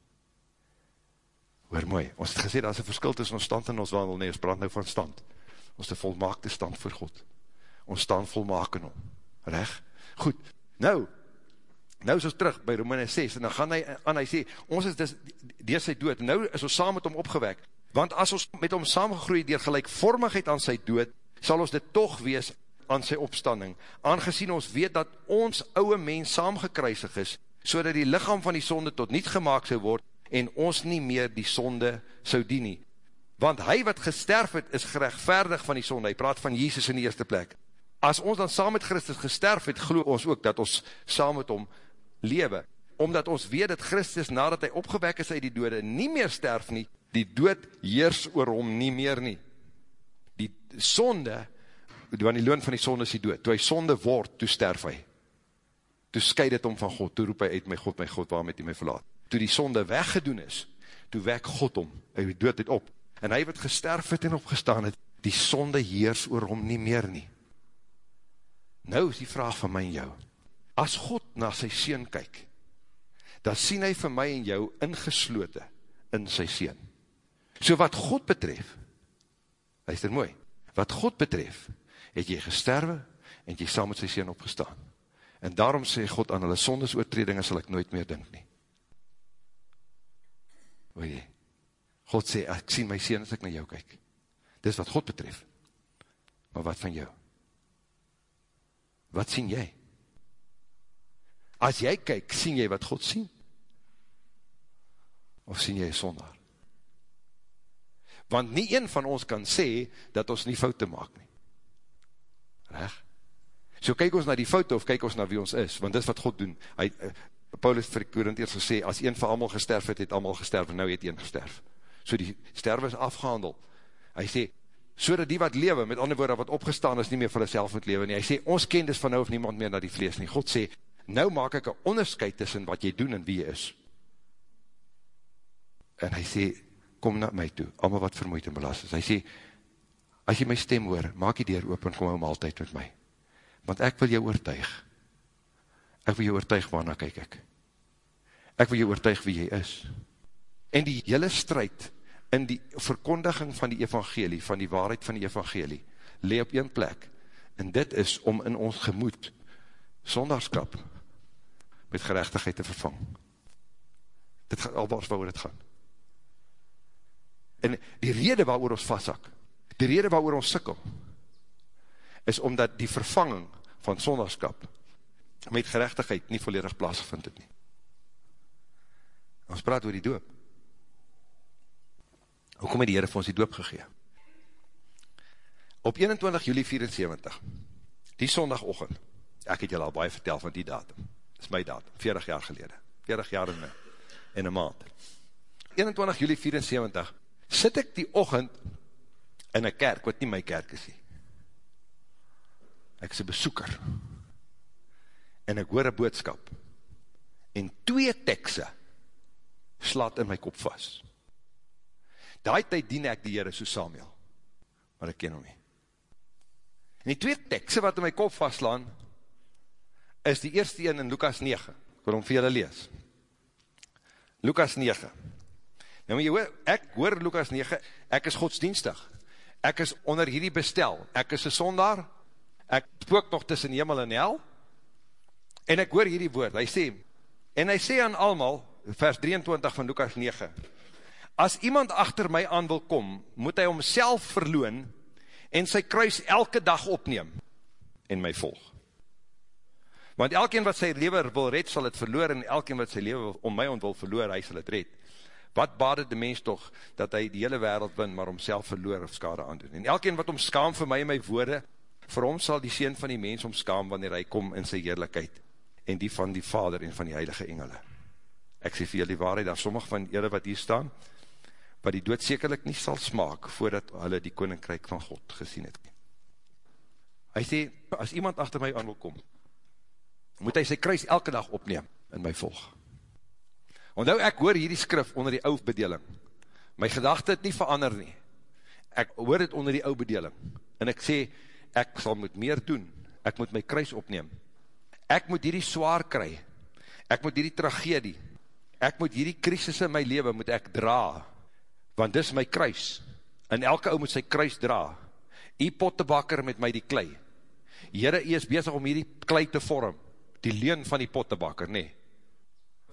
Hoor mooi, ons het gesê, daar is een verskil tussen ons stand en ons wandel, nee, ons praat nou van stand. Ons is volmaakte stand voor God. Ons staan volmaak in hom. Reg? Goed, nou, nou is ons terug by Romeine 6, en dan gaan hy aan, hy sê, ons is dus, dier sy dood, nou is ons saam met hom opgewek, want as ons met hom samengegroeid dier gelijkvormigheid aan sy dood, sal ons dit toch wees aan sy opstanding, aangezien ons weet dat ons ouwe mens saamgekruisig is, so dat die lichaam van die sonde tot niet gemaakt sou word, en ons nie meer die sonde sou dien nie. Want hy wat gesterf het, is gerechtvaardig van die sonde. Hy praat van Jesus in die eerste plek. As ons dan saam met Christus gesterf het, glo ons ook dat ons saam met hom lewe. Omdat ons weet dat Christus nadat hy opgewek is uit die dode, nie meer sterf nie, die dood heers oor hom nie meer nie. Die sonde, want die loon van die sonde is die dood. Toe hy sonde word, toe sterf hy. Toe skyde het hom van God, toe roep hy uit, my God, my God, waarom het hy my verlaat? Toe die sonde weggedoen is, toe wek God om, hy dood het op, en hy wat gesterf het en opgestaan het, die sonde heers oor hom nie meer nie. Nou is die vraag van my en jou, as God na sy sien kyk, dan sien hy vir my en jou ingeslote in sy sien. So wat God betref, luister mooi, wat God betref, het jy gesterwe, en jy saam met sy sien opgestaan. En daarom sê God aan hulle sondes oortredinge sal ek nooit meer dink nie. Hoor jy? God sê, ek sien my sien as ek na jou kyk. Dis wat God betref. Maar wat van jou? Wat sien jy? As jy kyk, sien jy wat God sien? Of sien jy sondaar? Want nie een van ons kan sê, dat ons nie foute maak nie. Reg? So kyk ons na die foute, of kyk ons na wie ons is, want dis wat God doen. Hy, uh, Paulus vir Korintheers gesê, as een van allemaal gesterf het, het allemaal gesterf, en nou het een gesterf. So die sterwe is afgehandel. Hy sê, so die wat lewe, met ander woorde, wat opgestaan is, nie meer vir hulle moet lewe nie. Hy sê, ons ken dus van nou of niemand meer na die vlees nie. God sê, nou maak ek een onderscheid tussen wat jy doen en wie jy is. En hy sê, kom na my toe, allemaal wat vermoeid en belast is. Hy sê, as jy my stem hoor, maak die deur open, kom hom altyd met my want ek wil jou oortuig. Ek wil jou oortuig waarna kyk ek. Ek wil jou oortuig wie jy is. En die hele strijd in die verkondiging van die evangelie, van die waarheid van die evangelie, le op een plek, en dit is om in ons gemoed, sondagskap, met gerechtigheid te vervang. Dit gaat al waar waar dit gaan. En die rede waar ons vastzak, die rede waar ons sikkel, is omdat die vervanging van sondagskap met gerechtigheid nie volledig plaasgevind het nie. Ons praat oor die doop. Hoekom het die Heere vir ons die doop gegeen? Op 21 juli 74, die sondagochtend, ek het julle al baie vertel van die datum, is my datum, 40 jaar gelede, 40 jaar in een maand. 21 juli 74, sit ek die ochend in een kerk, wat nie my kerk is nie, ek is een besoeker, en ek hoor een boodskap, en twee tekse, slaat in my kop vast. Daai tyd dien ek die Heere so Samuel, maar ek ken hom nie. En die twee tekse wat in my kop vastslaan, is die eerste een in Lukas 9, waarom vir julle lees. Lukas 9. Nou maar jy hoor, ek hoor Lukas 9, ek is godsdienstig, ek is onder hierdie bestel, ek is een sondaar, ek spook nog tussen hemel en hel, en ek hoor hierdie woord, hy sê, en hy sê aan almal, vers 23 van Lukas 9, as iemand achter my aan wil kom, moet hy homself verloon, en sy kruis elke dag opneem, en my volg. Want elkeen wat sy lewe wil red, sal het verloor, en elkeen wat sy lewe om my ont wil verloor, hy sal het red. Wat baad het die mens toch, dat hy die hele wereld win, maar homself verloor of skade aandoen. En elkeen wat omskaam vir my en my woorde, vir hom sal die Seen van die mens omskaam, wanneer hy kom in sy heerlijkheid, en die van die Vader en van die Heilige Engele. Ek sê vir julle waarheid, daar sommige van julle wat hier staan, wat die dood sekerlik nie sal smaak, voordat hulle die koninkryk van God gesien het. Hy sê, as iemand achter my aan wil kom, moet hy sy kruis elke dag opneem, in my volg. Ondou ek hoor hierdie skrif onder die ou bedeling, my gedachte het nie verander nie, ek hoor het onder die ou bedeling, en ek sê, ek sal moet meer doen, ek moet my kruis opneem, ek moet hierdie zwaar kry, ek moet hierdie tragedie, ek moet hierdie krisis in my leven moet ek dra, want dis my kruis, en elke ou moet sy kruis dra, die pottebakker met my die klei, Heere, jy is bezig om hierdie klei te vorm, die leen van die pottebakker, nee,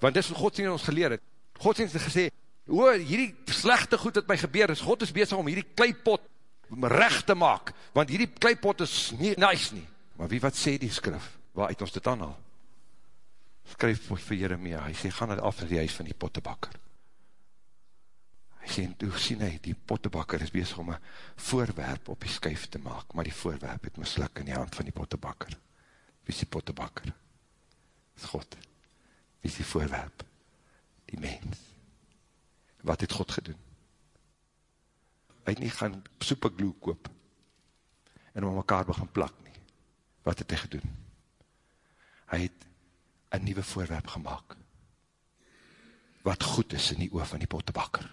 want dis wat God sien ons geleer het, God sien ons gesê, o, hierdie slechte goed wat my gebeur is, God is bezig om hierdie kleipot recht te maak, want hierdie kleipot is nie nice nie. Maar wie wat sê die skrif, waar uit ons dit aanhaal? Skryf vir Jeremia, hy sê, ga na af in die huis van die pottebakker. sê, en toe sien hy, die pottebakker is bezig om een voorwerp op die skuif te maak, maar die voorwerp het misluk in die hand van die pottebakker. Wie is die pottebakker? is God. Wie is die voorwerp? Die mens. Wat het God gedoen? Hy het nie gaan soepegloe koop en om mekaar begin plak nie. Wat het hy gedoen? Hy het een nieuwe voorwerp gemaakt wat goed is in die oor van die pottebakker.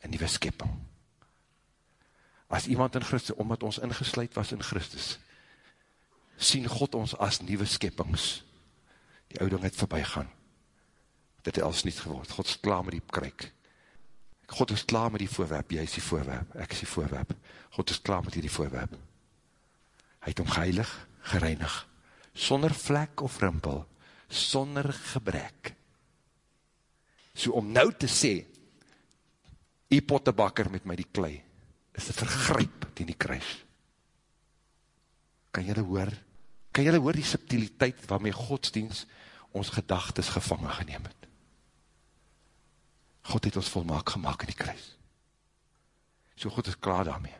Een nieuwe skepping. As iemand in Christus, omdat ons ingesluid was in Christus, sien God ons as nieuwe skeppings. Die ouding het voorbij gaan. Dit het alles niet geword. God is klaar met die kruik. God is klaar met die voorwerp. Jy is die voorwerp. Ek is die voorwerp. God is klaar met die voorwerp. Hy het om geheilig, gereinig, sonder vlek of rimpel, sonder gebrek, So om nou te sê, die pottebakker met my die klei, is een vergryp die die kruis. Kan jylle hoor, kan jylle hoor die subtiliteit waarmee godsdienst ons gedagtes gevangen geneem het. God het ons volmaak gemaakt in die kruis. So God is klaar daarmee.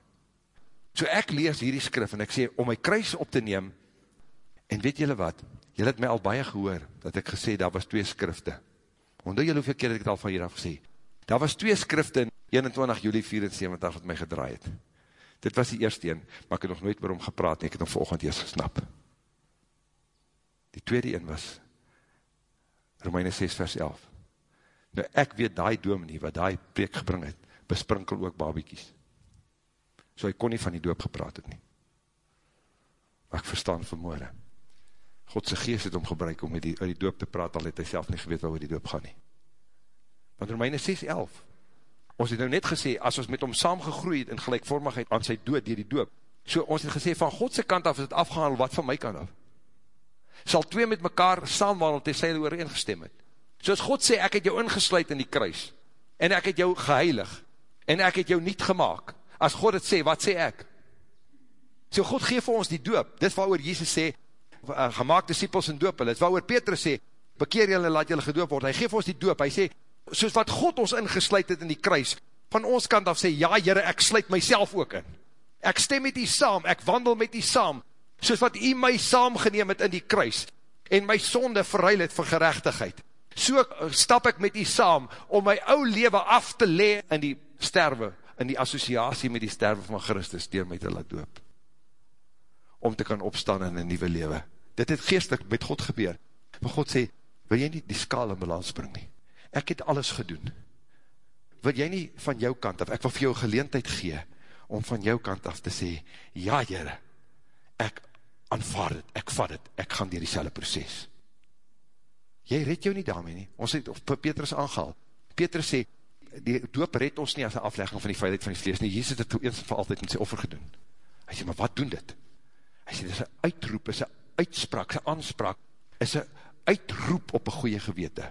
So ek lees hierdie skrif en ek sê, om my kruis op te neem, en weet jylle wat, jylle het my al baie gehoor, dat ek gesê, daar was twee skrifte, Ondou jy hoeveel keer het ek het al van hier af gesê? Daar was twee skrifte in 21 juli 74 wat my gedraai het. Dit was die eerste een, maar ek het nog nooit oor hom gepraat, en ek het hom volgend eers gesnap. Die tweede een was Romeine 6 vers 11. Nou ek weet doom nie, wat die preek gebring het, besprinkel ook babiekies. So hy kon nie van die doop gepraat het nie. Maar ek verstaan vanmorgen. Godse geest het om gebruik om met die, die doop te praat, al het hy self nie geweet waar die doop gaan nie. Want Romeine 6, 11, ons het nou net gesê, as ons met hom saamgegroeid in gelijkvormigheid aan sy dood dier die doop, so ons het gesê, van Godse kant af is het afgehandel, wat van my kant af? Sal twee met mekaar saamwandel, ter sy oor ingestem het. So as God sê, ek het jou ingesluid in die kruis, en ek het jou geheilig, en ek het jou niet gemaakt, as God het sê, wat sê ek? So God geef vir ons die doop, dit wat oor Jesus sê, uh, gemaakt disciples in doop, het waar oor Petrus sê, bekeer julle, laat julle gedoop word, hy geef ons die doop, hy sê, soos wat God ons ingesluit het in die kruis, van ons kant af sê, ja jyre, ek sluit myself ook in, ek stem met die saam, ek wandel met die saam, soos wat jy my saam geneem het in die kruis, en my sonde verruil het vir gerechtigheid, so stap ek met die saam, om my ou leven af te le in die sterwe, in die associatie met die sterwe van Christus, dier my te laat doop om te kan opstaan in een nieuwe lewe. Dit het geestelik met God gebeur. Maar God sê, wil jy nie die skaal in balans bring nie? Ek het alles gedoen. Wil jy nie van jou kant af, ek wil vir jou geleentheid gee, om van jou kant af te sê, ja jyre, ek aanvaard het, ek vat het, ek gaan dier die proces. Jy red jou nie daarmee nie. Ons het Petrus aangehaal. Petrus sê, die doop red ons nie as een aflegging van die veiligheid van die vlees nie. Jesus het eens en vir altyd met sy offer gedoen. Hy sê, maar wat doen dit? Hy sê, dit is een uitroep, is een uitspraak, is een aanspraak, is een uitroep op een goeie gewete.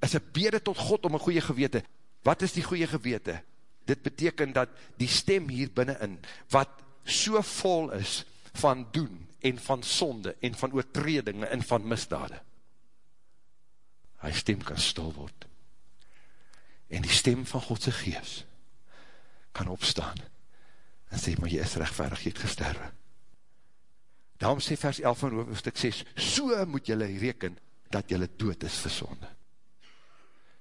Is een bede tot God om een goeie gewete. Wat is die goeie gewete? Dit beteken dat die stem hier binnenin, wat so vol is van doen en van sonde en van oortredinge en van misdade. Hy stem kan stil word. En die stem van Godse gees kan opstaan en sê, maar jy is rechtvaardig, jy het gesterwe. Daarom sê vers 11 van hoofdstuk 6, so moet jylle reken, dat jylle dood is vir sonde.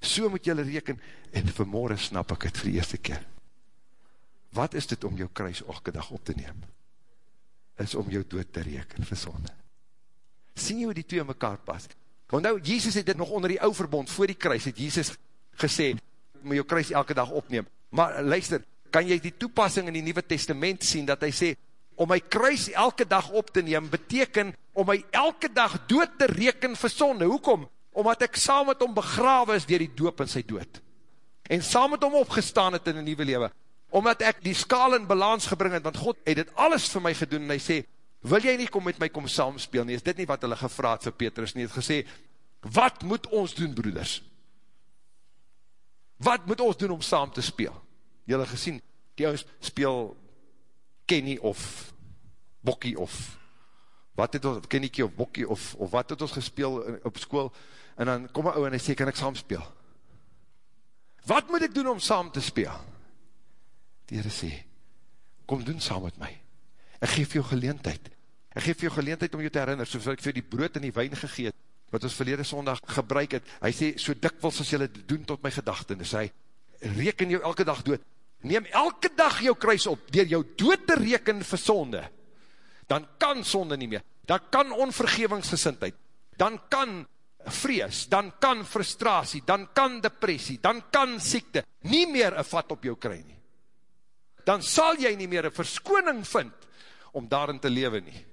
So moet jylle reken, en vanmorgen snap ek het vir die eerste keer. Wat is dit om jou kruis elke dag op te neem? Is om jou dood te reken vir sonde. Sien jy hoe die twee mekaar pas? Want nou, Jezus het dit nog onder die ou verbond, voor die kruis het Jezus gesê, moet jou kruis elke dag opneem. Maar luister, kan jy die toepassing in die Nieuwe Testament sien, dat hy sê, om my kruis elke dag op te neem, beteken om my elke dag dood te reken vir sonde. Hoekom? Omdat ek saam met hom begrawe is dier die doop in sy dood. En saam met hom opgestaan het in die nieuwe lewe. Omdat ek die skaal in balans gebring het, want God het dit alles vir my gedoen, en hy sê, wil jy nie kom met my kom saamspeel nie, is dit nie wat hulle gevraad vir Petrus nie, het gesê, wat moet ons doen, broeders? Wat moet ons doen om saam te speel? Julle gesien, die ons speel Kenny of Bokkie of wat het ons, Kennykie of Bokkie of, of wat het ons gespeel op school en dan kom my ou en hy sê, kan ek saam speel? wat moet ek doen om saam te speel? Die Heere sê, kom doen saam met my. Ek geef jou geleentheid. Ek geef jou geleentheid om jou te herinner, soos ek vir die brood en die wijn gegeet, wat ons verlede sondag gebruik het. Hy sê, so dikwils as jylle doen tot my gedachten, hy reken jou elke dag dood. Neem elke dag jou kruis op, dier jou dood te reken vir sonde. Dan kan sonde nie meer. Dan kan onvergevingsgesintheid. Dan kan vrees, dan kan frustratie, dan kan depressie, dan kan siekte nie meer een vat op jou kry nie. Dan sal jy nie meer een verskoning vind om daarin te lewe nie.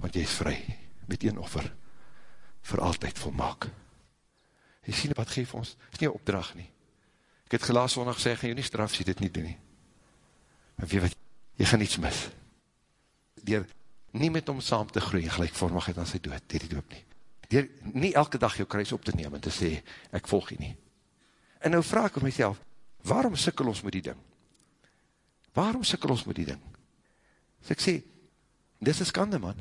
Want jy is vry met een offer vir altyd volmaak. Jy sien wat geef ons, is nie een opdracht nie. Ek het gelaas zondag sê, gaan jy nie straf, jy dit nie doen nie. Maar weet wat, jy gaan iets mis. Door nie met hom saam te groeien, gelijkvormigheid aan sy dood, dier die doop nie dier nie elke dag jou kruis op te neem en te sê, ek volg jy nie. En nou vraag ek myself, waarom sikkel ons met die ding? Waarom sikkel ons met die ding? So ek sê, dis een skande man.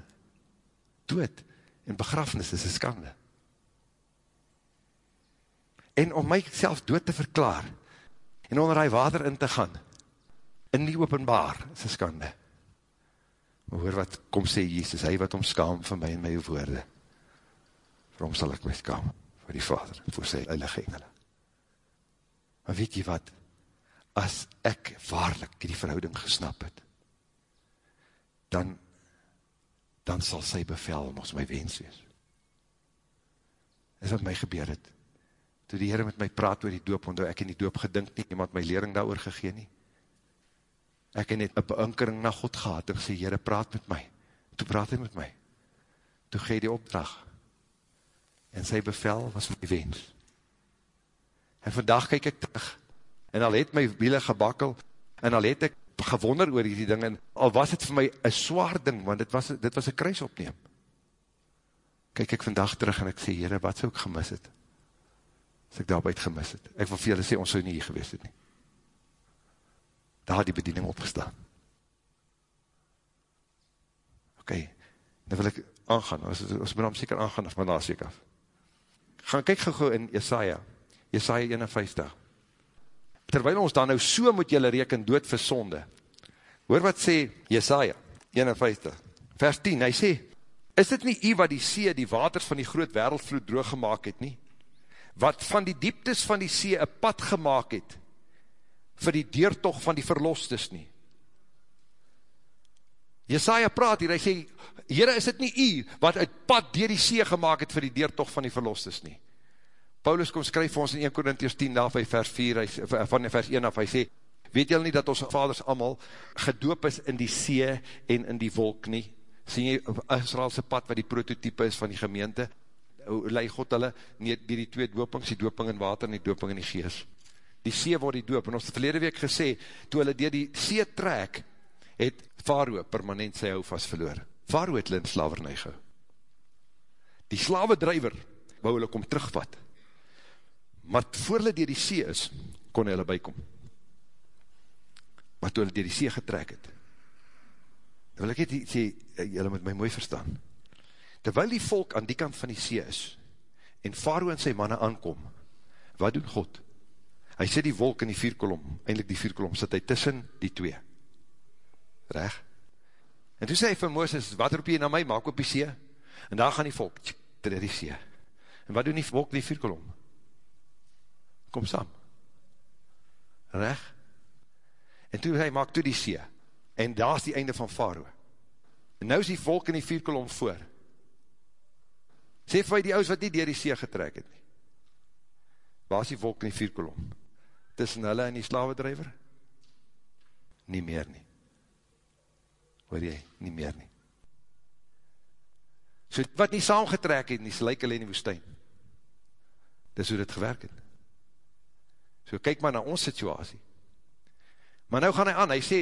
Dood en begrafnis is een skande. En om myself dood te verklaar, en onder hy water in te gaan, in die openbaar, is een skande. Maar hoor wat kom sê Jesus, hy wat omskaam van my en my woorde, waarom sal ek my skam vir die vader, voor sy heilige engele. Maar weet jy wat, as ek waarlik die verhouding gesnap het, dan, dan sal sy bevel ons my wens wees. Is wat my gebeur het, toe die Heere met my praat oor die doop, want ek in die doop gedink nie, iemand my lering daar oorgegeen nie. Ek het een beïnkering na God gehad, en gesê, Heere, praat met my. Toe praat hy met my. Toe gee die opdracht en sy bevel was my wens. En vandag kyk ek terug, en al het my wiele gebakkel, en al het ek gewonder oor die ding, en al was het vir my een zwaar ding, want dit was, dit was een kruis opneem. Kyk ek vandag terug, en ek sê, Heere, wat sou ek gemis het? As ek daarby het gemis het. Ek wil vir julle sê, ons sou nie hier gewees het nie. Daar die bediening opgestaan. Oké, okay, dan wil ek aangaan, ons, ons hom seker aangaan, of maar na seker af gaan kyk gauw in Jesaja, Jesaja 51. Terwijl ons dan nou so moet jylle reken dood vir sonde. Hoor wat sê Jesaja 51, vers 10, hy sê, is dit nie jy wat die see, die waters van die groot wereldvloed droog gemaakt het nie? Wat van die dieptes van die see een pad gemaakt het, vir die deurtocht van die verlostes nie? Jesaja praat hier, hy sê, Heere, is dit nie u, wat het pad dier die see gemaakt het vir die deurtocht van die verlostes nie? Paulus kom skryf vir ons in 1 Korinties 10 daar by vers 4, hy, van vers 1 af, hy sê, weet jy nie dat ons vaders allemaal gedoop is in die see en in die wolk nie? Sien jy Israelse pad wat die prototype is van die gemeente? Hoe leid God hulle? Nie die, die twee doopings, die dooping in water en die dooping in die gees. Die see word die doop, en ons het verlede week gesê, toe hulle dier die see trek, het Faroe permanent sy hou vast verloor. Faroe het hulle in slavernij gehou. Die slavedrijver wou hulle kom terugvat. Maar voor hulle dier die see is, kon hulle bykom. Maar toe hulle dier die see getrek het, wil ek het sê, julle moet my mooi verstaan, terwyl die volk aan die kant van die see is, en Faroe en sy manne aankom, wat doen God? Hy sê die wolk in die vierkolom, eindelijk die vierkolom, sit hy tussen die twee, Reg? En toe sê hy vir Mooses, wat roep jy na my, maak op die see? En daar gaan die volk, tjik, ter die see. En wat doen die volk die vierkolom? Kom saam. Reg? En toe hy maak toe die see. En daar is die einde van Faroe. En nou is die volk in die vierkolom voor. Sê vir my die oud wat nie dier die see getrek het nie. Waar is die volk in die vierkolom? Tussen hulle en die slavedrijver? Nie meer nie hoor jy, nie meer nie. So wat nie saamgetrek het nie, sy lyk hulle in die woestijn. Dis hoe dit gewerk het. So kyk maar na ons situasie. Maar nou gaan hy aan, hy sê,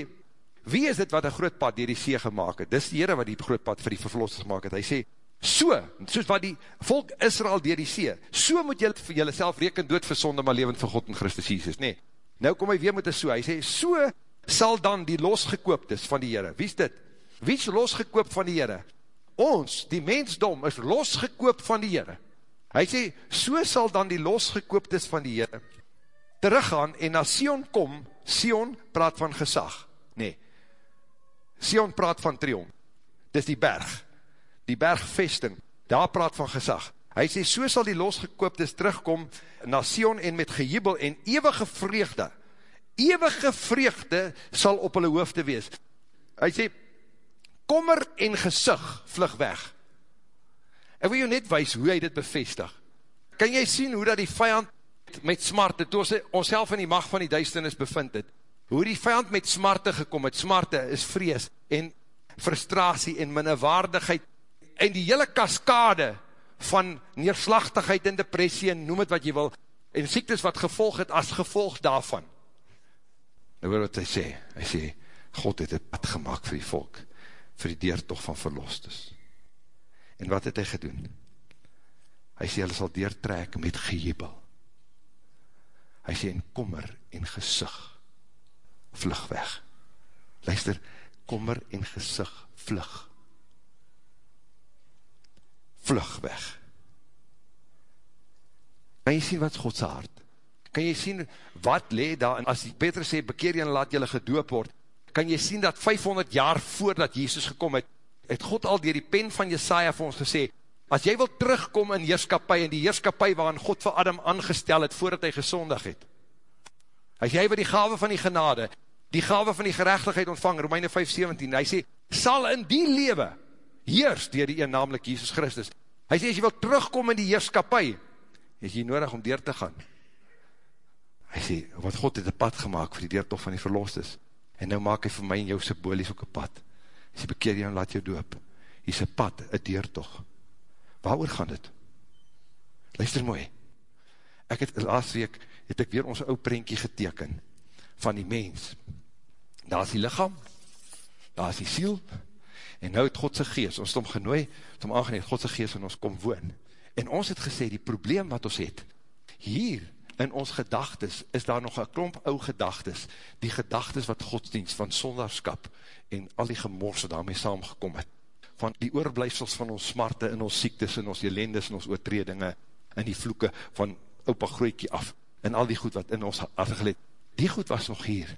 wie is dit wat een groot pad dier die see gemaakt het? Dis die heren wat die groot pad vir die ververlossers gemaakt het. Hy sê, so, soos wat die volk Israel dier die see, so moet jylle vir jylle self reken dood vir sonde, maar levend vir God en Christus Jesus. Nee, nou kom hy weer met een so, hy sê, so sal dan die losgekooptes van die Heere, wie is dit? Wie is losgekoop van die Heere? Ons, die mensdom, is losgekoop van die Heere. Hy sê, so sal dan die losgekooptes van die Heere, teruggaan en na Sion kom, Sion praat van gesag, nee, Sion praat van triom, dis die berg, die bergvesting, daar praat van gesag, hy sê, so sal die losgekooptes terugkom na Sion en met gejubel en eeuwige vreugde, eeuwige vreugde sal op hulle hoofde wees, hy sê, kommer en gesig vlug weg, ek wil jou net wees hoe hy dit bevestig, kan jy sien hoe dat die vijand met smarte, toe ons, ons self in die macht van die duisternis bevind het, hoe die vijand met smarte gekom het, smarte is vrees, en frustratie, en minnewaardigheid, en die hele kaskade, van neerslachtigheid en depressie, en noem het wat jy wil, en siektes wat gevolg het, as gevolg daarvan. Nou hoor wat hy sê, hy sê, God het het pad gemaakt vir die volk, vir die deurtocht van verlostes. En wat het hy gedoen? Hy sê, hy sal deurtrek met gejebel hy sê in kommer en gesig, vlug weg. Luister, kommer en gesig, vlug. Vlug weg. Kan jy sien wat Godse hart? Kan jy sien wat le daar, en as Petrus sê, bekeer jy en laat jylle gedoop word, kan jy sien dat 500 jaar voordat Jezus gekom het, het God al dier die pen van Jesaja vir ons gesê, As jy wil terugkom in heerskapie, in die heerskapie waarin God vir Adam aangestel het, voordat hy gesondig het. As jy wil die gave van die genade, die gave van die gerechtigheid ontvang, Romeine 5,17, hy sê, sal in die lewe heers dier die een, namelijk Jesus Christus. Hy sê, as jy wil terugkom in die heerskapie, is jy nodig om deur te gaan. Hy sê, wat God het een pad gemaakt vir die deurtocht van die verlostes, en nou maak hy vir my en jou symbolies ook een pad. Hy sê, bekeer jy en laat jou doop. Hy een pad, een deurtocht. Waar gaan dit? Luister mooi. Ek het laatst week, het ek weer ons ou prentjie geteken, van die mens. Daar is die lichaam, daar is die siel, en nou het Godse geest, ons het om genooi, het om aangeneem, Godse geest in ons kom woon. En ons het gesê, die probleem wat ons het, hier in ons gedagtes, is daar nog een klomp ou gedagtes, die gedagtes wat godsdienst van sondarskap, en al die gemorse daarmee saamgekom het, van die oorblijfsels van ons smarte en ons siektes en ons elendes en ons oortredinge en die vloeke van opa groeikie af en al die goed wat in ons hart geleid, die goed was nog hier.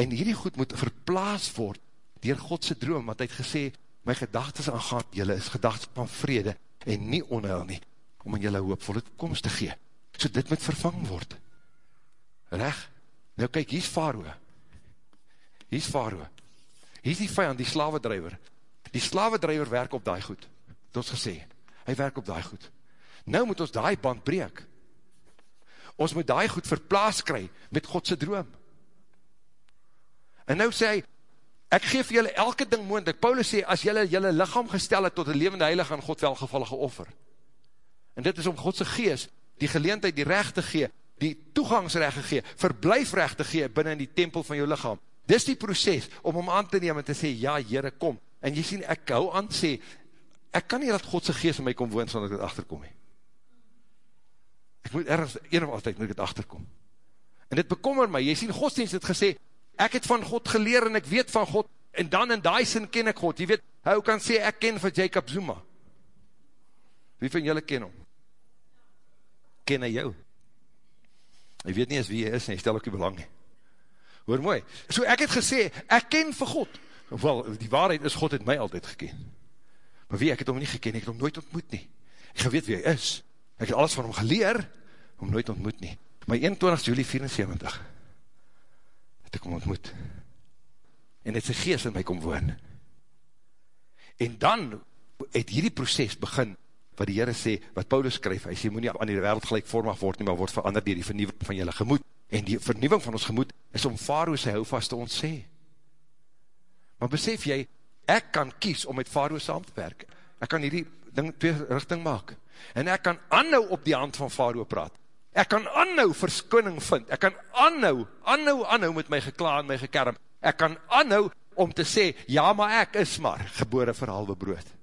En hierdie goed moet verplaas word dier Godse droom, want hy het gesê my gedagtes aangaan, jylle is gedagtes van vrede en nie onheil nie om in jylle hoopvolle toekomst te gee. So dit moet vervang word. Reg, nou kyk, hier is Faroe hier is Faroe hier is die vijand, die slavedrijver Die slavedrijver werk op die goed. Het ons gesê, hy werk op die goed. Nou moet ons die band breek. Ons moet die goed verplaas kry met Godse droom. En nou sê hy, ek geef julle elke ding moendlik. Paulus sê, as julle julle lichaam gestel het tot een levende heilige aan God welgevallige offer. En dit is om Godse gees, die geleentheid, die recht te gee, die toegangsrecht te gee, verblijfrecht te gee binnen die tempel van jou lichaam. Dis die proces om om aan te neem en te sê, ja, Heere, kom, En jy sien, ek hou aan sê, ek kan nie dat Godse geest in my kom woon, sonder ek dit achterkom he. Ek moet ergens, een of altijd moet ek dit achterkom. En dit bekommer my, jy sien, godsdienst het gesê, ek het van God geleer en ek weet van God, en dan in die sin ken ek God. Jy weet, hy kan sê, ek ken van Jacob Zuma. Wie van julle ken hom? Ken hy jou? Hy weet nie eens wie hy is, en hy stel ook die belang nie. Hoor mooi, so ek het gesê, ek ken vir God, Wel, die waarheid is, God het my altyd geken. Maar wie, ek het hom nie geken, ek het hom nooit ontmoet nie. Ek geweet wie hy is. Ek het alles van hom geleer, hom nooit ontmoet nie. Maar 21 juli 74, het ek hom ontmoet. En het sy geest in my kom woon. En dan het hierdie proces begin, wat die Heere sê, wat Paulus skryf, hy sê, moet nie aan die wereld gelijkvormig word nie, maar word veranderd dier die vernieuwing van jylle gemoed. En die vernieuwing van ons gemoed, is om Faroe sy houvast te ontsê. Maar besef jy, ek kan kies om met Faroe saam te werk. Ek kan hierdie ding twee richting maak. En ek kan anhou op die hand van Faroe praat. Ek kan anhou verskoning vind. Ek kan anhou, anhou, anhou met my gekla en my gekerm. Ek kan anhou om te sê, ja, maar ek is maar gebore vir halwe brood.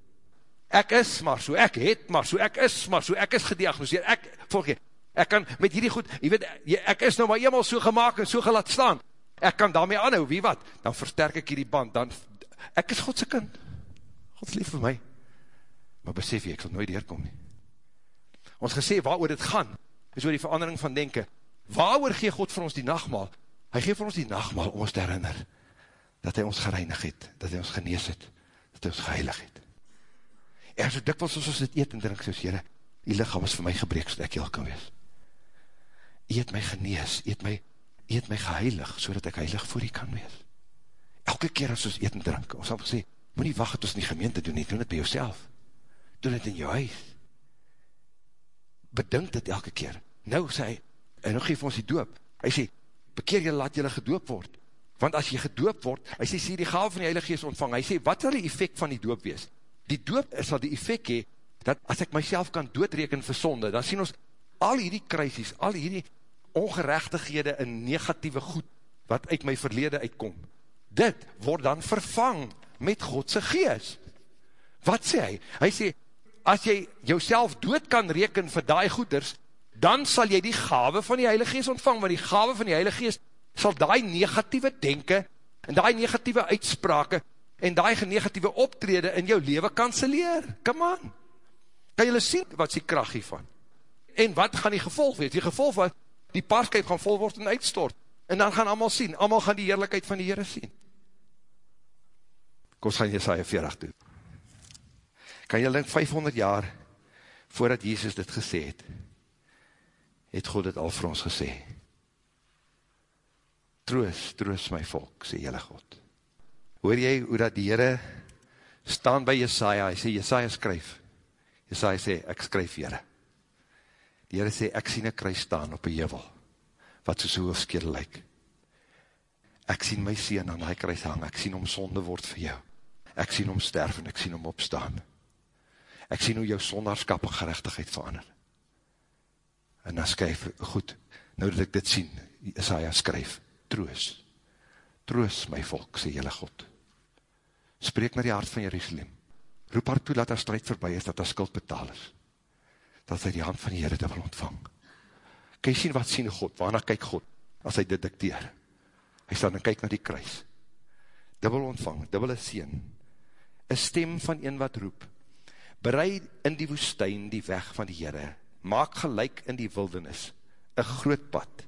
Ek is maar so, ek het maar so, ek is maar so, ek is gediagnoseer, ek, volg jy, ek kan met hierdie goed, jy weet, ek is nou maar eenmaal so gemaakt en so gelaat staan, ek kan daarmee aanhou, wie wat, dan versterk ek hierdie band, dan, ek is Godse kind, God is lief vir my, maar besef jy, ek sal nooit deurkom nie. Ons gesê, waar oor dit gaan, is oor die verandering van denken, Waarover gee God vir ons die nachtmaal? Hy gee vir ons die nachtmaal om ons te herinner, dat hy ons gereinig het, dat hy ons genees het, dat hy ons geheilig het. En so dikwels as ons dit eet en drink, soos jyre, die lichaam is vir my gebreek, so ek heel kan wees. Het my genees, het my, jy het my geheilig, so dat ek heilig voor jy kan wees. Elke keer as ons eet en drink, ons sal gesê, moet nie wacht het ons in die gemeente doen, nie, doen het by jouself. Doen het in jou huis. Bedink dit elke keer. Nou sê hy, en nou geef ons die doop. Hy sê, bekeer jy, laat jylle gedoop word. Want as jy gedoop word, hy sê, sê die gaal van die Heilige Geest ontvang, hy sê, wat sal die effect van die doop wees? Die doop sal die effect hee, dat as ek myself kan doodreken vir sonde, dan sien ons al hierdie kruisies, al hierdie ongerechtighede en negatieve goed, wat uit my verlede uitkom, dit word dan vervang met Godse geest. Wat sê hy? Hy sê, as jy jouself dood kan reken vir die goeders, dan sal jy die gave van die Heilige Geest ontvang, want die gave van die Heilige Geest sal die negatieve denken, en die negatieve uitsprake, en die negatieve optrede in jou leven kanseleer. Come on! Kan jylle sien wat is die kracht hiervan? En wat gaan die gevolg wees? Die gevolg wat die paarskuip gaan vol word en uitstort. En dan gaan allemaal sien, allemaal gaan die heerlijkheid van die Heere sien. Kom, ons gaan Jesaja 40 doen. Kan jy denk 500 jaar voordat Jezus dit gesê het, het God dit al vir ons gesê. Troos, troos my volk, sê jylle God. Hoor jy hoe dat die Heere staan by Jesaja, hy sê, Jesaja skryf. Jesaja sê, ek skryf Heere. Die Heere sê, ek sien een kruis staan op een jevel, wat soos een hoofdskede lyk. Ek sien my sien aan die kruis hang, ek sien om sonde word vir jou. Ek sien om sterf en ek sien om opstaan. Ek sien hoe jou sondagskap en gerechtigheid verander. En dan skryf, goed, nou dat ek dit sien, Isaiah skryf, troos, troos my volk, sê jylle God. Spreek na die hart van Jerusalem, roep haar toe dat haar strijd voorbij is, dat haar skuld betaal is, dat sy die hand van die Heere dit wil ontvang. Kan jy sien wat sien God, waarna kyk God, as hy dit dikteer? Hy staan en kyk na die kruis, dubbel ontvang, dubbele sien, een stem van een wat roep, bereid in die woestijn die weg van die Heere, maak gelijk in die wildernis, een groot pad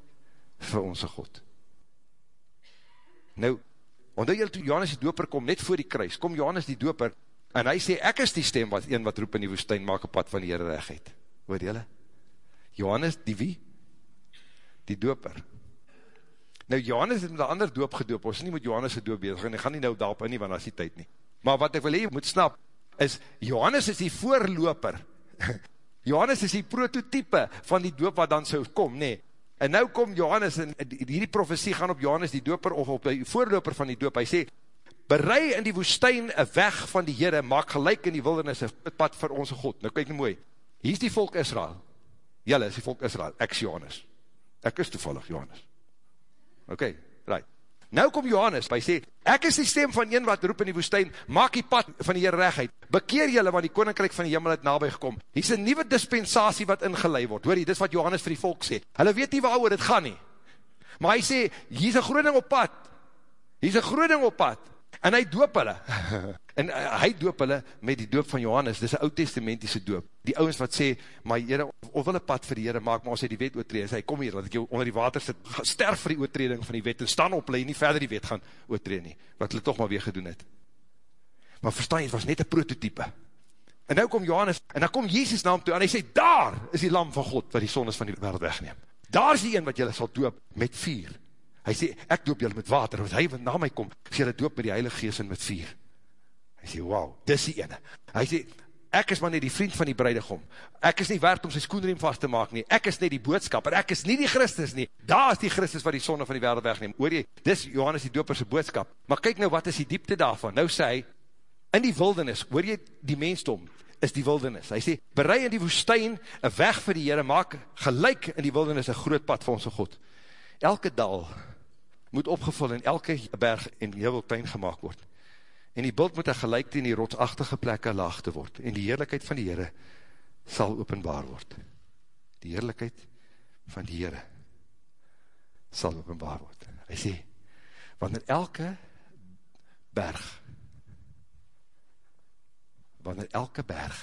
vir onze God. Nou, omdat jy toe Johannes die doper kom, net voor die kruis, kom Johannes die doper, en hy sê, ek is die stem wat een wat roep in die woestijn, maak een pad van die Heere regheid. Hoor jylle? Johannes die wie? Die doper. Nou, Johannes het met een ander doop gedoop, ons nie met Johannes gedoop bezig, en ek gaan nie nou daarop in nie, want is die tyd nie. Maar wat ek wil hee, moet snap, is, Johannes is die voorloper, *laughs* Johannes is die prototype van die doop wat dan so kom, nee, en nou kom Johannes, en hierdie profesie gaan op Johannes die doper, of op die voorloper van die doop, hy sê, berei in die woestijn een weg van die Heere, maak gelijk in die wildernis een pad vir onze God, nou kyk nie mooi, hier is die volk Israel, jylle is die volk Israel, ek is Johannes, ek is toevallig Johannes, ok, right, Nou kom Johannes, hy sê, ek is die stem van een wat roep in die woestijn, maak die pad van die Heer regheid, bekeer jylle, want die koninkryk van die hemel het nabij gekom. Hier is een nieuwe dispensatie wat ingeleid word, hoor jy, dit is wat Johannes vir die volk sê. Hulle weet nie waar oor dit gaan nie. Maar hy sê, hier is een groot ding op pad, hier is een groot ding op pad, en hy doop hulle. *laughs* En uh, hy doop hulle met die doop van Johannes, dis een oud-testamentiese doop. Die ouwens wat sê, maar jyre, of wil een pad vir die Heere maak, maar as hy die wet oortreed, hy kom hier, laat ek jou onder die water sit, sterf vir die oortreding van die wet, en staan op, en nie verder die wet gaan oortreed nie, wat hulle toch maar weer gedoen het. Maar verstaan jy, het was net een prototype. En nou kom Johannes, en dan kom Jezus naam toe, en hy sê, daar is die lam van God, wat die sondes van die wereld wegneem. Daar is die een wat jylle sal doop met vier. Hy sê, ek doop jylle met water, want hy na my kom, sê jylle doop met die heilige geest en met vier. Hy sê, wauw, dis die ene. Hy sê, ek is maar nie die vriend van die bruidegom. Ek is nie waard om sy skoenriem vast te maak nie. Ek is nie die boodskapper. Ek is nie die Christus nie. Daar is die Christus wat die sonde van die wereld wegneem. Hoor jy, dis Johannes die doperse boodskap. Maar kyk nou, wat is die diepte daarvan? Nou sê hy, in die wildernis, hoor jy, die mensdom is die wildernis. Hy sê, berei in die woestijn, een weg vir die Heere, maak gelijk in die wildernis een groot pad vir onze God. Elke dal moet opgevul en elke berg en heveltuin gemaakt word en die bult moet gelijk in die rotsachtige plekke laag te word, en die heerlijkheid van die Heere sal openbaar word. Die heerlijkheid van die Heere sal openbaar word. Hy sê, wanneer elke berg, wanneer elke berg,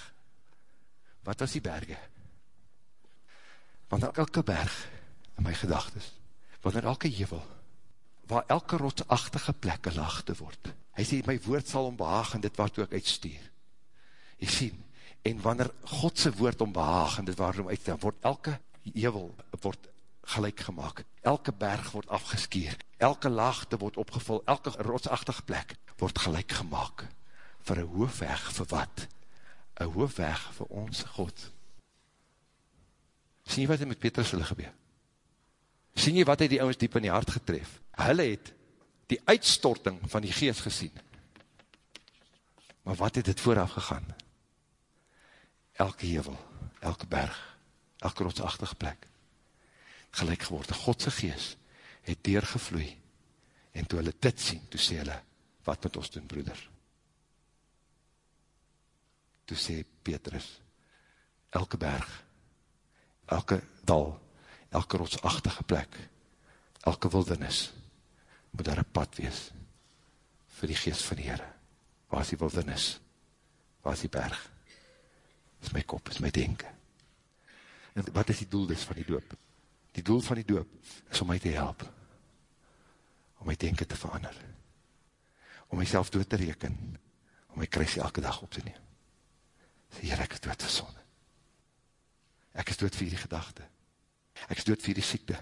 wat was die berge? Wanneer elke berg in my gedagtes, wanneer elke jevel, waar elke rotsachtige plek een laagte word, hy sê, my woord sal om behaag en dit waartoe ek uitstuur. Jy sien, en wanneer Godse woord om behaag en dit waarom uitstuur, word elke jevel word gelijk gemaakt, elke berg word afgeskeer, elke laagte word opgevul, elke rotsachtige plek word gelijk gemaakt, vir een hoofweg vir wat? Een hoofweg vir ons God. Sien jy wat met Petrus hulle gebeur? Sien jy wat het die ouwens diep in die hart getref? Hulle het die uitstorting van die geest gesien. Maar wat het het vooraf gegaan? Elke hevel, elke berg, elke rotsachtige plek, gelijk geworden. Godse geest het deurgevloei, en toe hulle dit sien, toe sê hulle, wat moet ons doen, broeder? Toe sê Petrus, elke berg, elke dal, elke rotsachtige plek, elke wildernis, moet daar een pad wees, vir die geest van die Heere. Waar is die wildernis? Waar is die berg? Is my kop, is my denken. En wat is die doel dus van die doop? Die doel van die doop is om my te help, om my denken te verander, om myself dood te reken, om my kruis elke dag op te neem. Sê, Heer, ek is dood vir sonde. Ek is dood vir die gedachte. Ek is dood vir die siekte.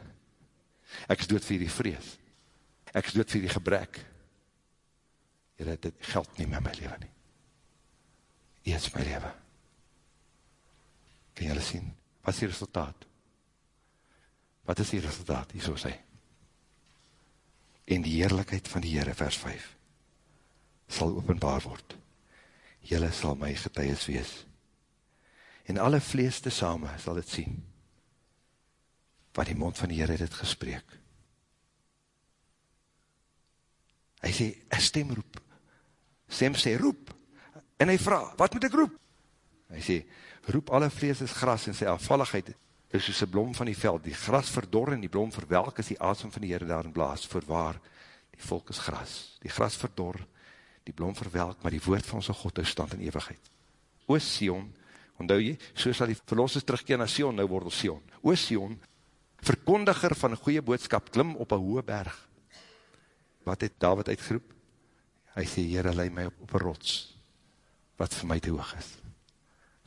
Ek is dood vir die vrees. Ek is dood vir die gebrek. Heer, dit geld nie met my leven nie. Jy is my leven. Kan jylle sien? Wat is die resultaat? Wat is die resultaat? Hier so sê. En die heerlijkheid van die Heere, vers 5, sal openbaar word. Jylle sal my getuies wees en alle vlees te same sal het sien, wat die mond van die Heer het het gespreek. Hy sê, een stem roep, stem sê roep, en hy vraag, wat moet ek roep? Hy sê, roep alle vlees is gras, en sy afvalligheid is soos een blom van die veld, die gras verdor en die blom verwelk is die asem van die Heer daarin blaas, voorwaar, die volk is gras, die gras verdor, die blom verwelk, maar die woord van onze God is stand in eeuwigheid. O Sion, Ondou jy, so sal die verlossers terugkeer na Sion, nou word Sion. O Sion, verkondiger van goeie boodskap, klim op een hoë berg. Wat het David uitgeroep? Hy sê, Heere, leid my op een rots, wat vir my te hoog is.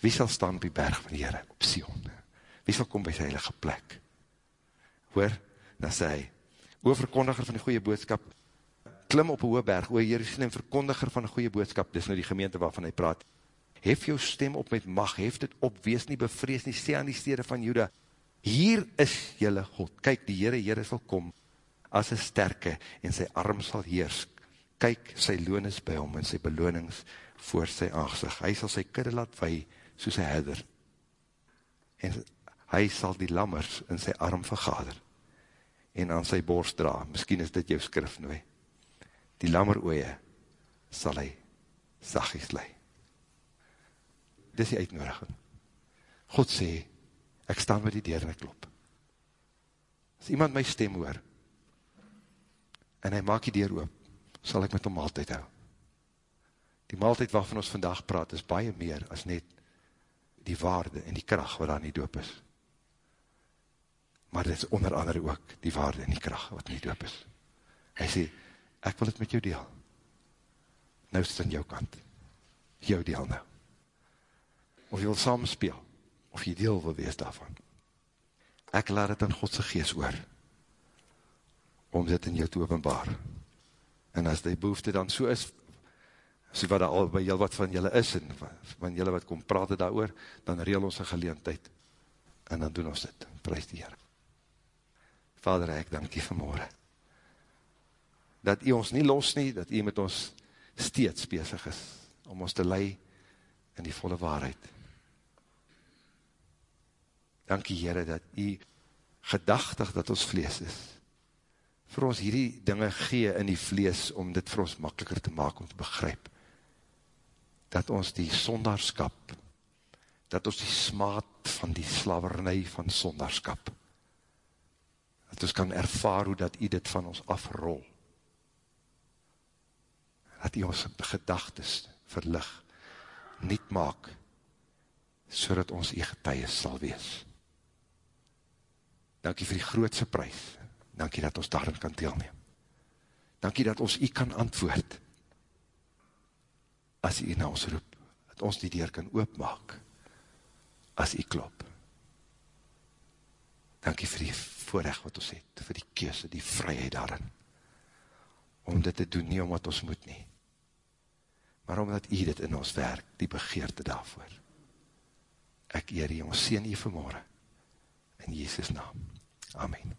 Wie sal staan op die berg van die Heere, op Sion? Wie sal kom by sy heilige plek? Hoor, dan sê hy, o verkondiger van die goeie boodskap, klim op een hoë berg, o Jerusalem, verkondiger van die goeie boodskap, dis nou die gemeente waarvan hy praat, hef jou stem op met mag, hef dit op, wees nie bevrees nie, sê aan die stede van Juda, hier is jylle God, kyk, die Heere, Heere sal kom, as een sterke, en sy arm sal heers, kyk, sy loon is by hom, en sy belonings voor sy aangezicht, hy sal sy kudde laat vei, soos hy herder, en hy sal die lammers in sy arm vergader, en aan sy borst dra, miskien is dit jou skrif nou, die lammer oeie, sal hy sagies leid dis die uitnodiging. God sê, ek staan met die deur en ek klop. As iemand my stem hoor, en hy maak die deur oop, sal ek met hom maaltijd hou. Die maaltijd waarvan ons vandag praat, is baie meer as net die waarde en die kracht wat daar nie doop is. Maar dit is onder andere ook die waarde en die kracht wat nie doop is. Hy sê, ek wil het met jou deel. Nou is het aan jou kant. Jou deel nou of jy wil samenspeel, of jy deel wil wees daarvan. Ek laat het in Godse gees oor, om dit in jou te openbaar. En as die behoefte dan so is, so wat al by jou wat van julle is, en van julle wat kom praat daar oor, dan reel ons een geleentheid, en dan doen ons dit, prijs die Heer. Vader, ek dank die vanmorgen, dat u ons nie los nie, dat u met ons steeds bezig is, om ons te lei in die volle waarheid, Dankie Heere dat u gedachtig dat ons vlees is. Vir ons hierdie dinge gee in die vlees om dit vir ons makkeliker te maak om te begryp. Dat ons die sondarskap, dat ons die smaad van die slavernij van sondarskap, dat ons kan ervaar hoe dat u dit van ons afrol. Dat u ons gedachtes verlig, niet maak, so dat ons die getuies sal wees Dankie vir die grootse prijs. Dankie dat ons daarin kan deelneem. Dankie dat ons u kan antwoord. As u na ons roep, dat ons die deur kan oopmaak. As u klop. Dankie vir die voorrecht wat ons het, vir die keuse, die vryheid daarin. Om dit te doen, nie omdat ons moet nie. Maar omdat u dit in ons werk, die begeerte daarvoor. Ek eer u, ons sien u vanmorgen. In Jesus naam. Amen.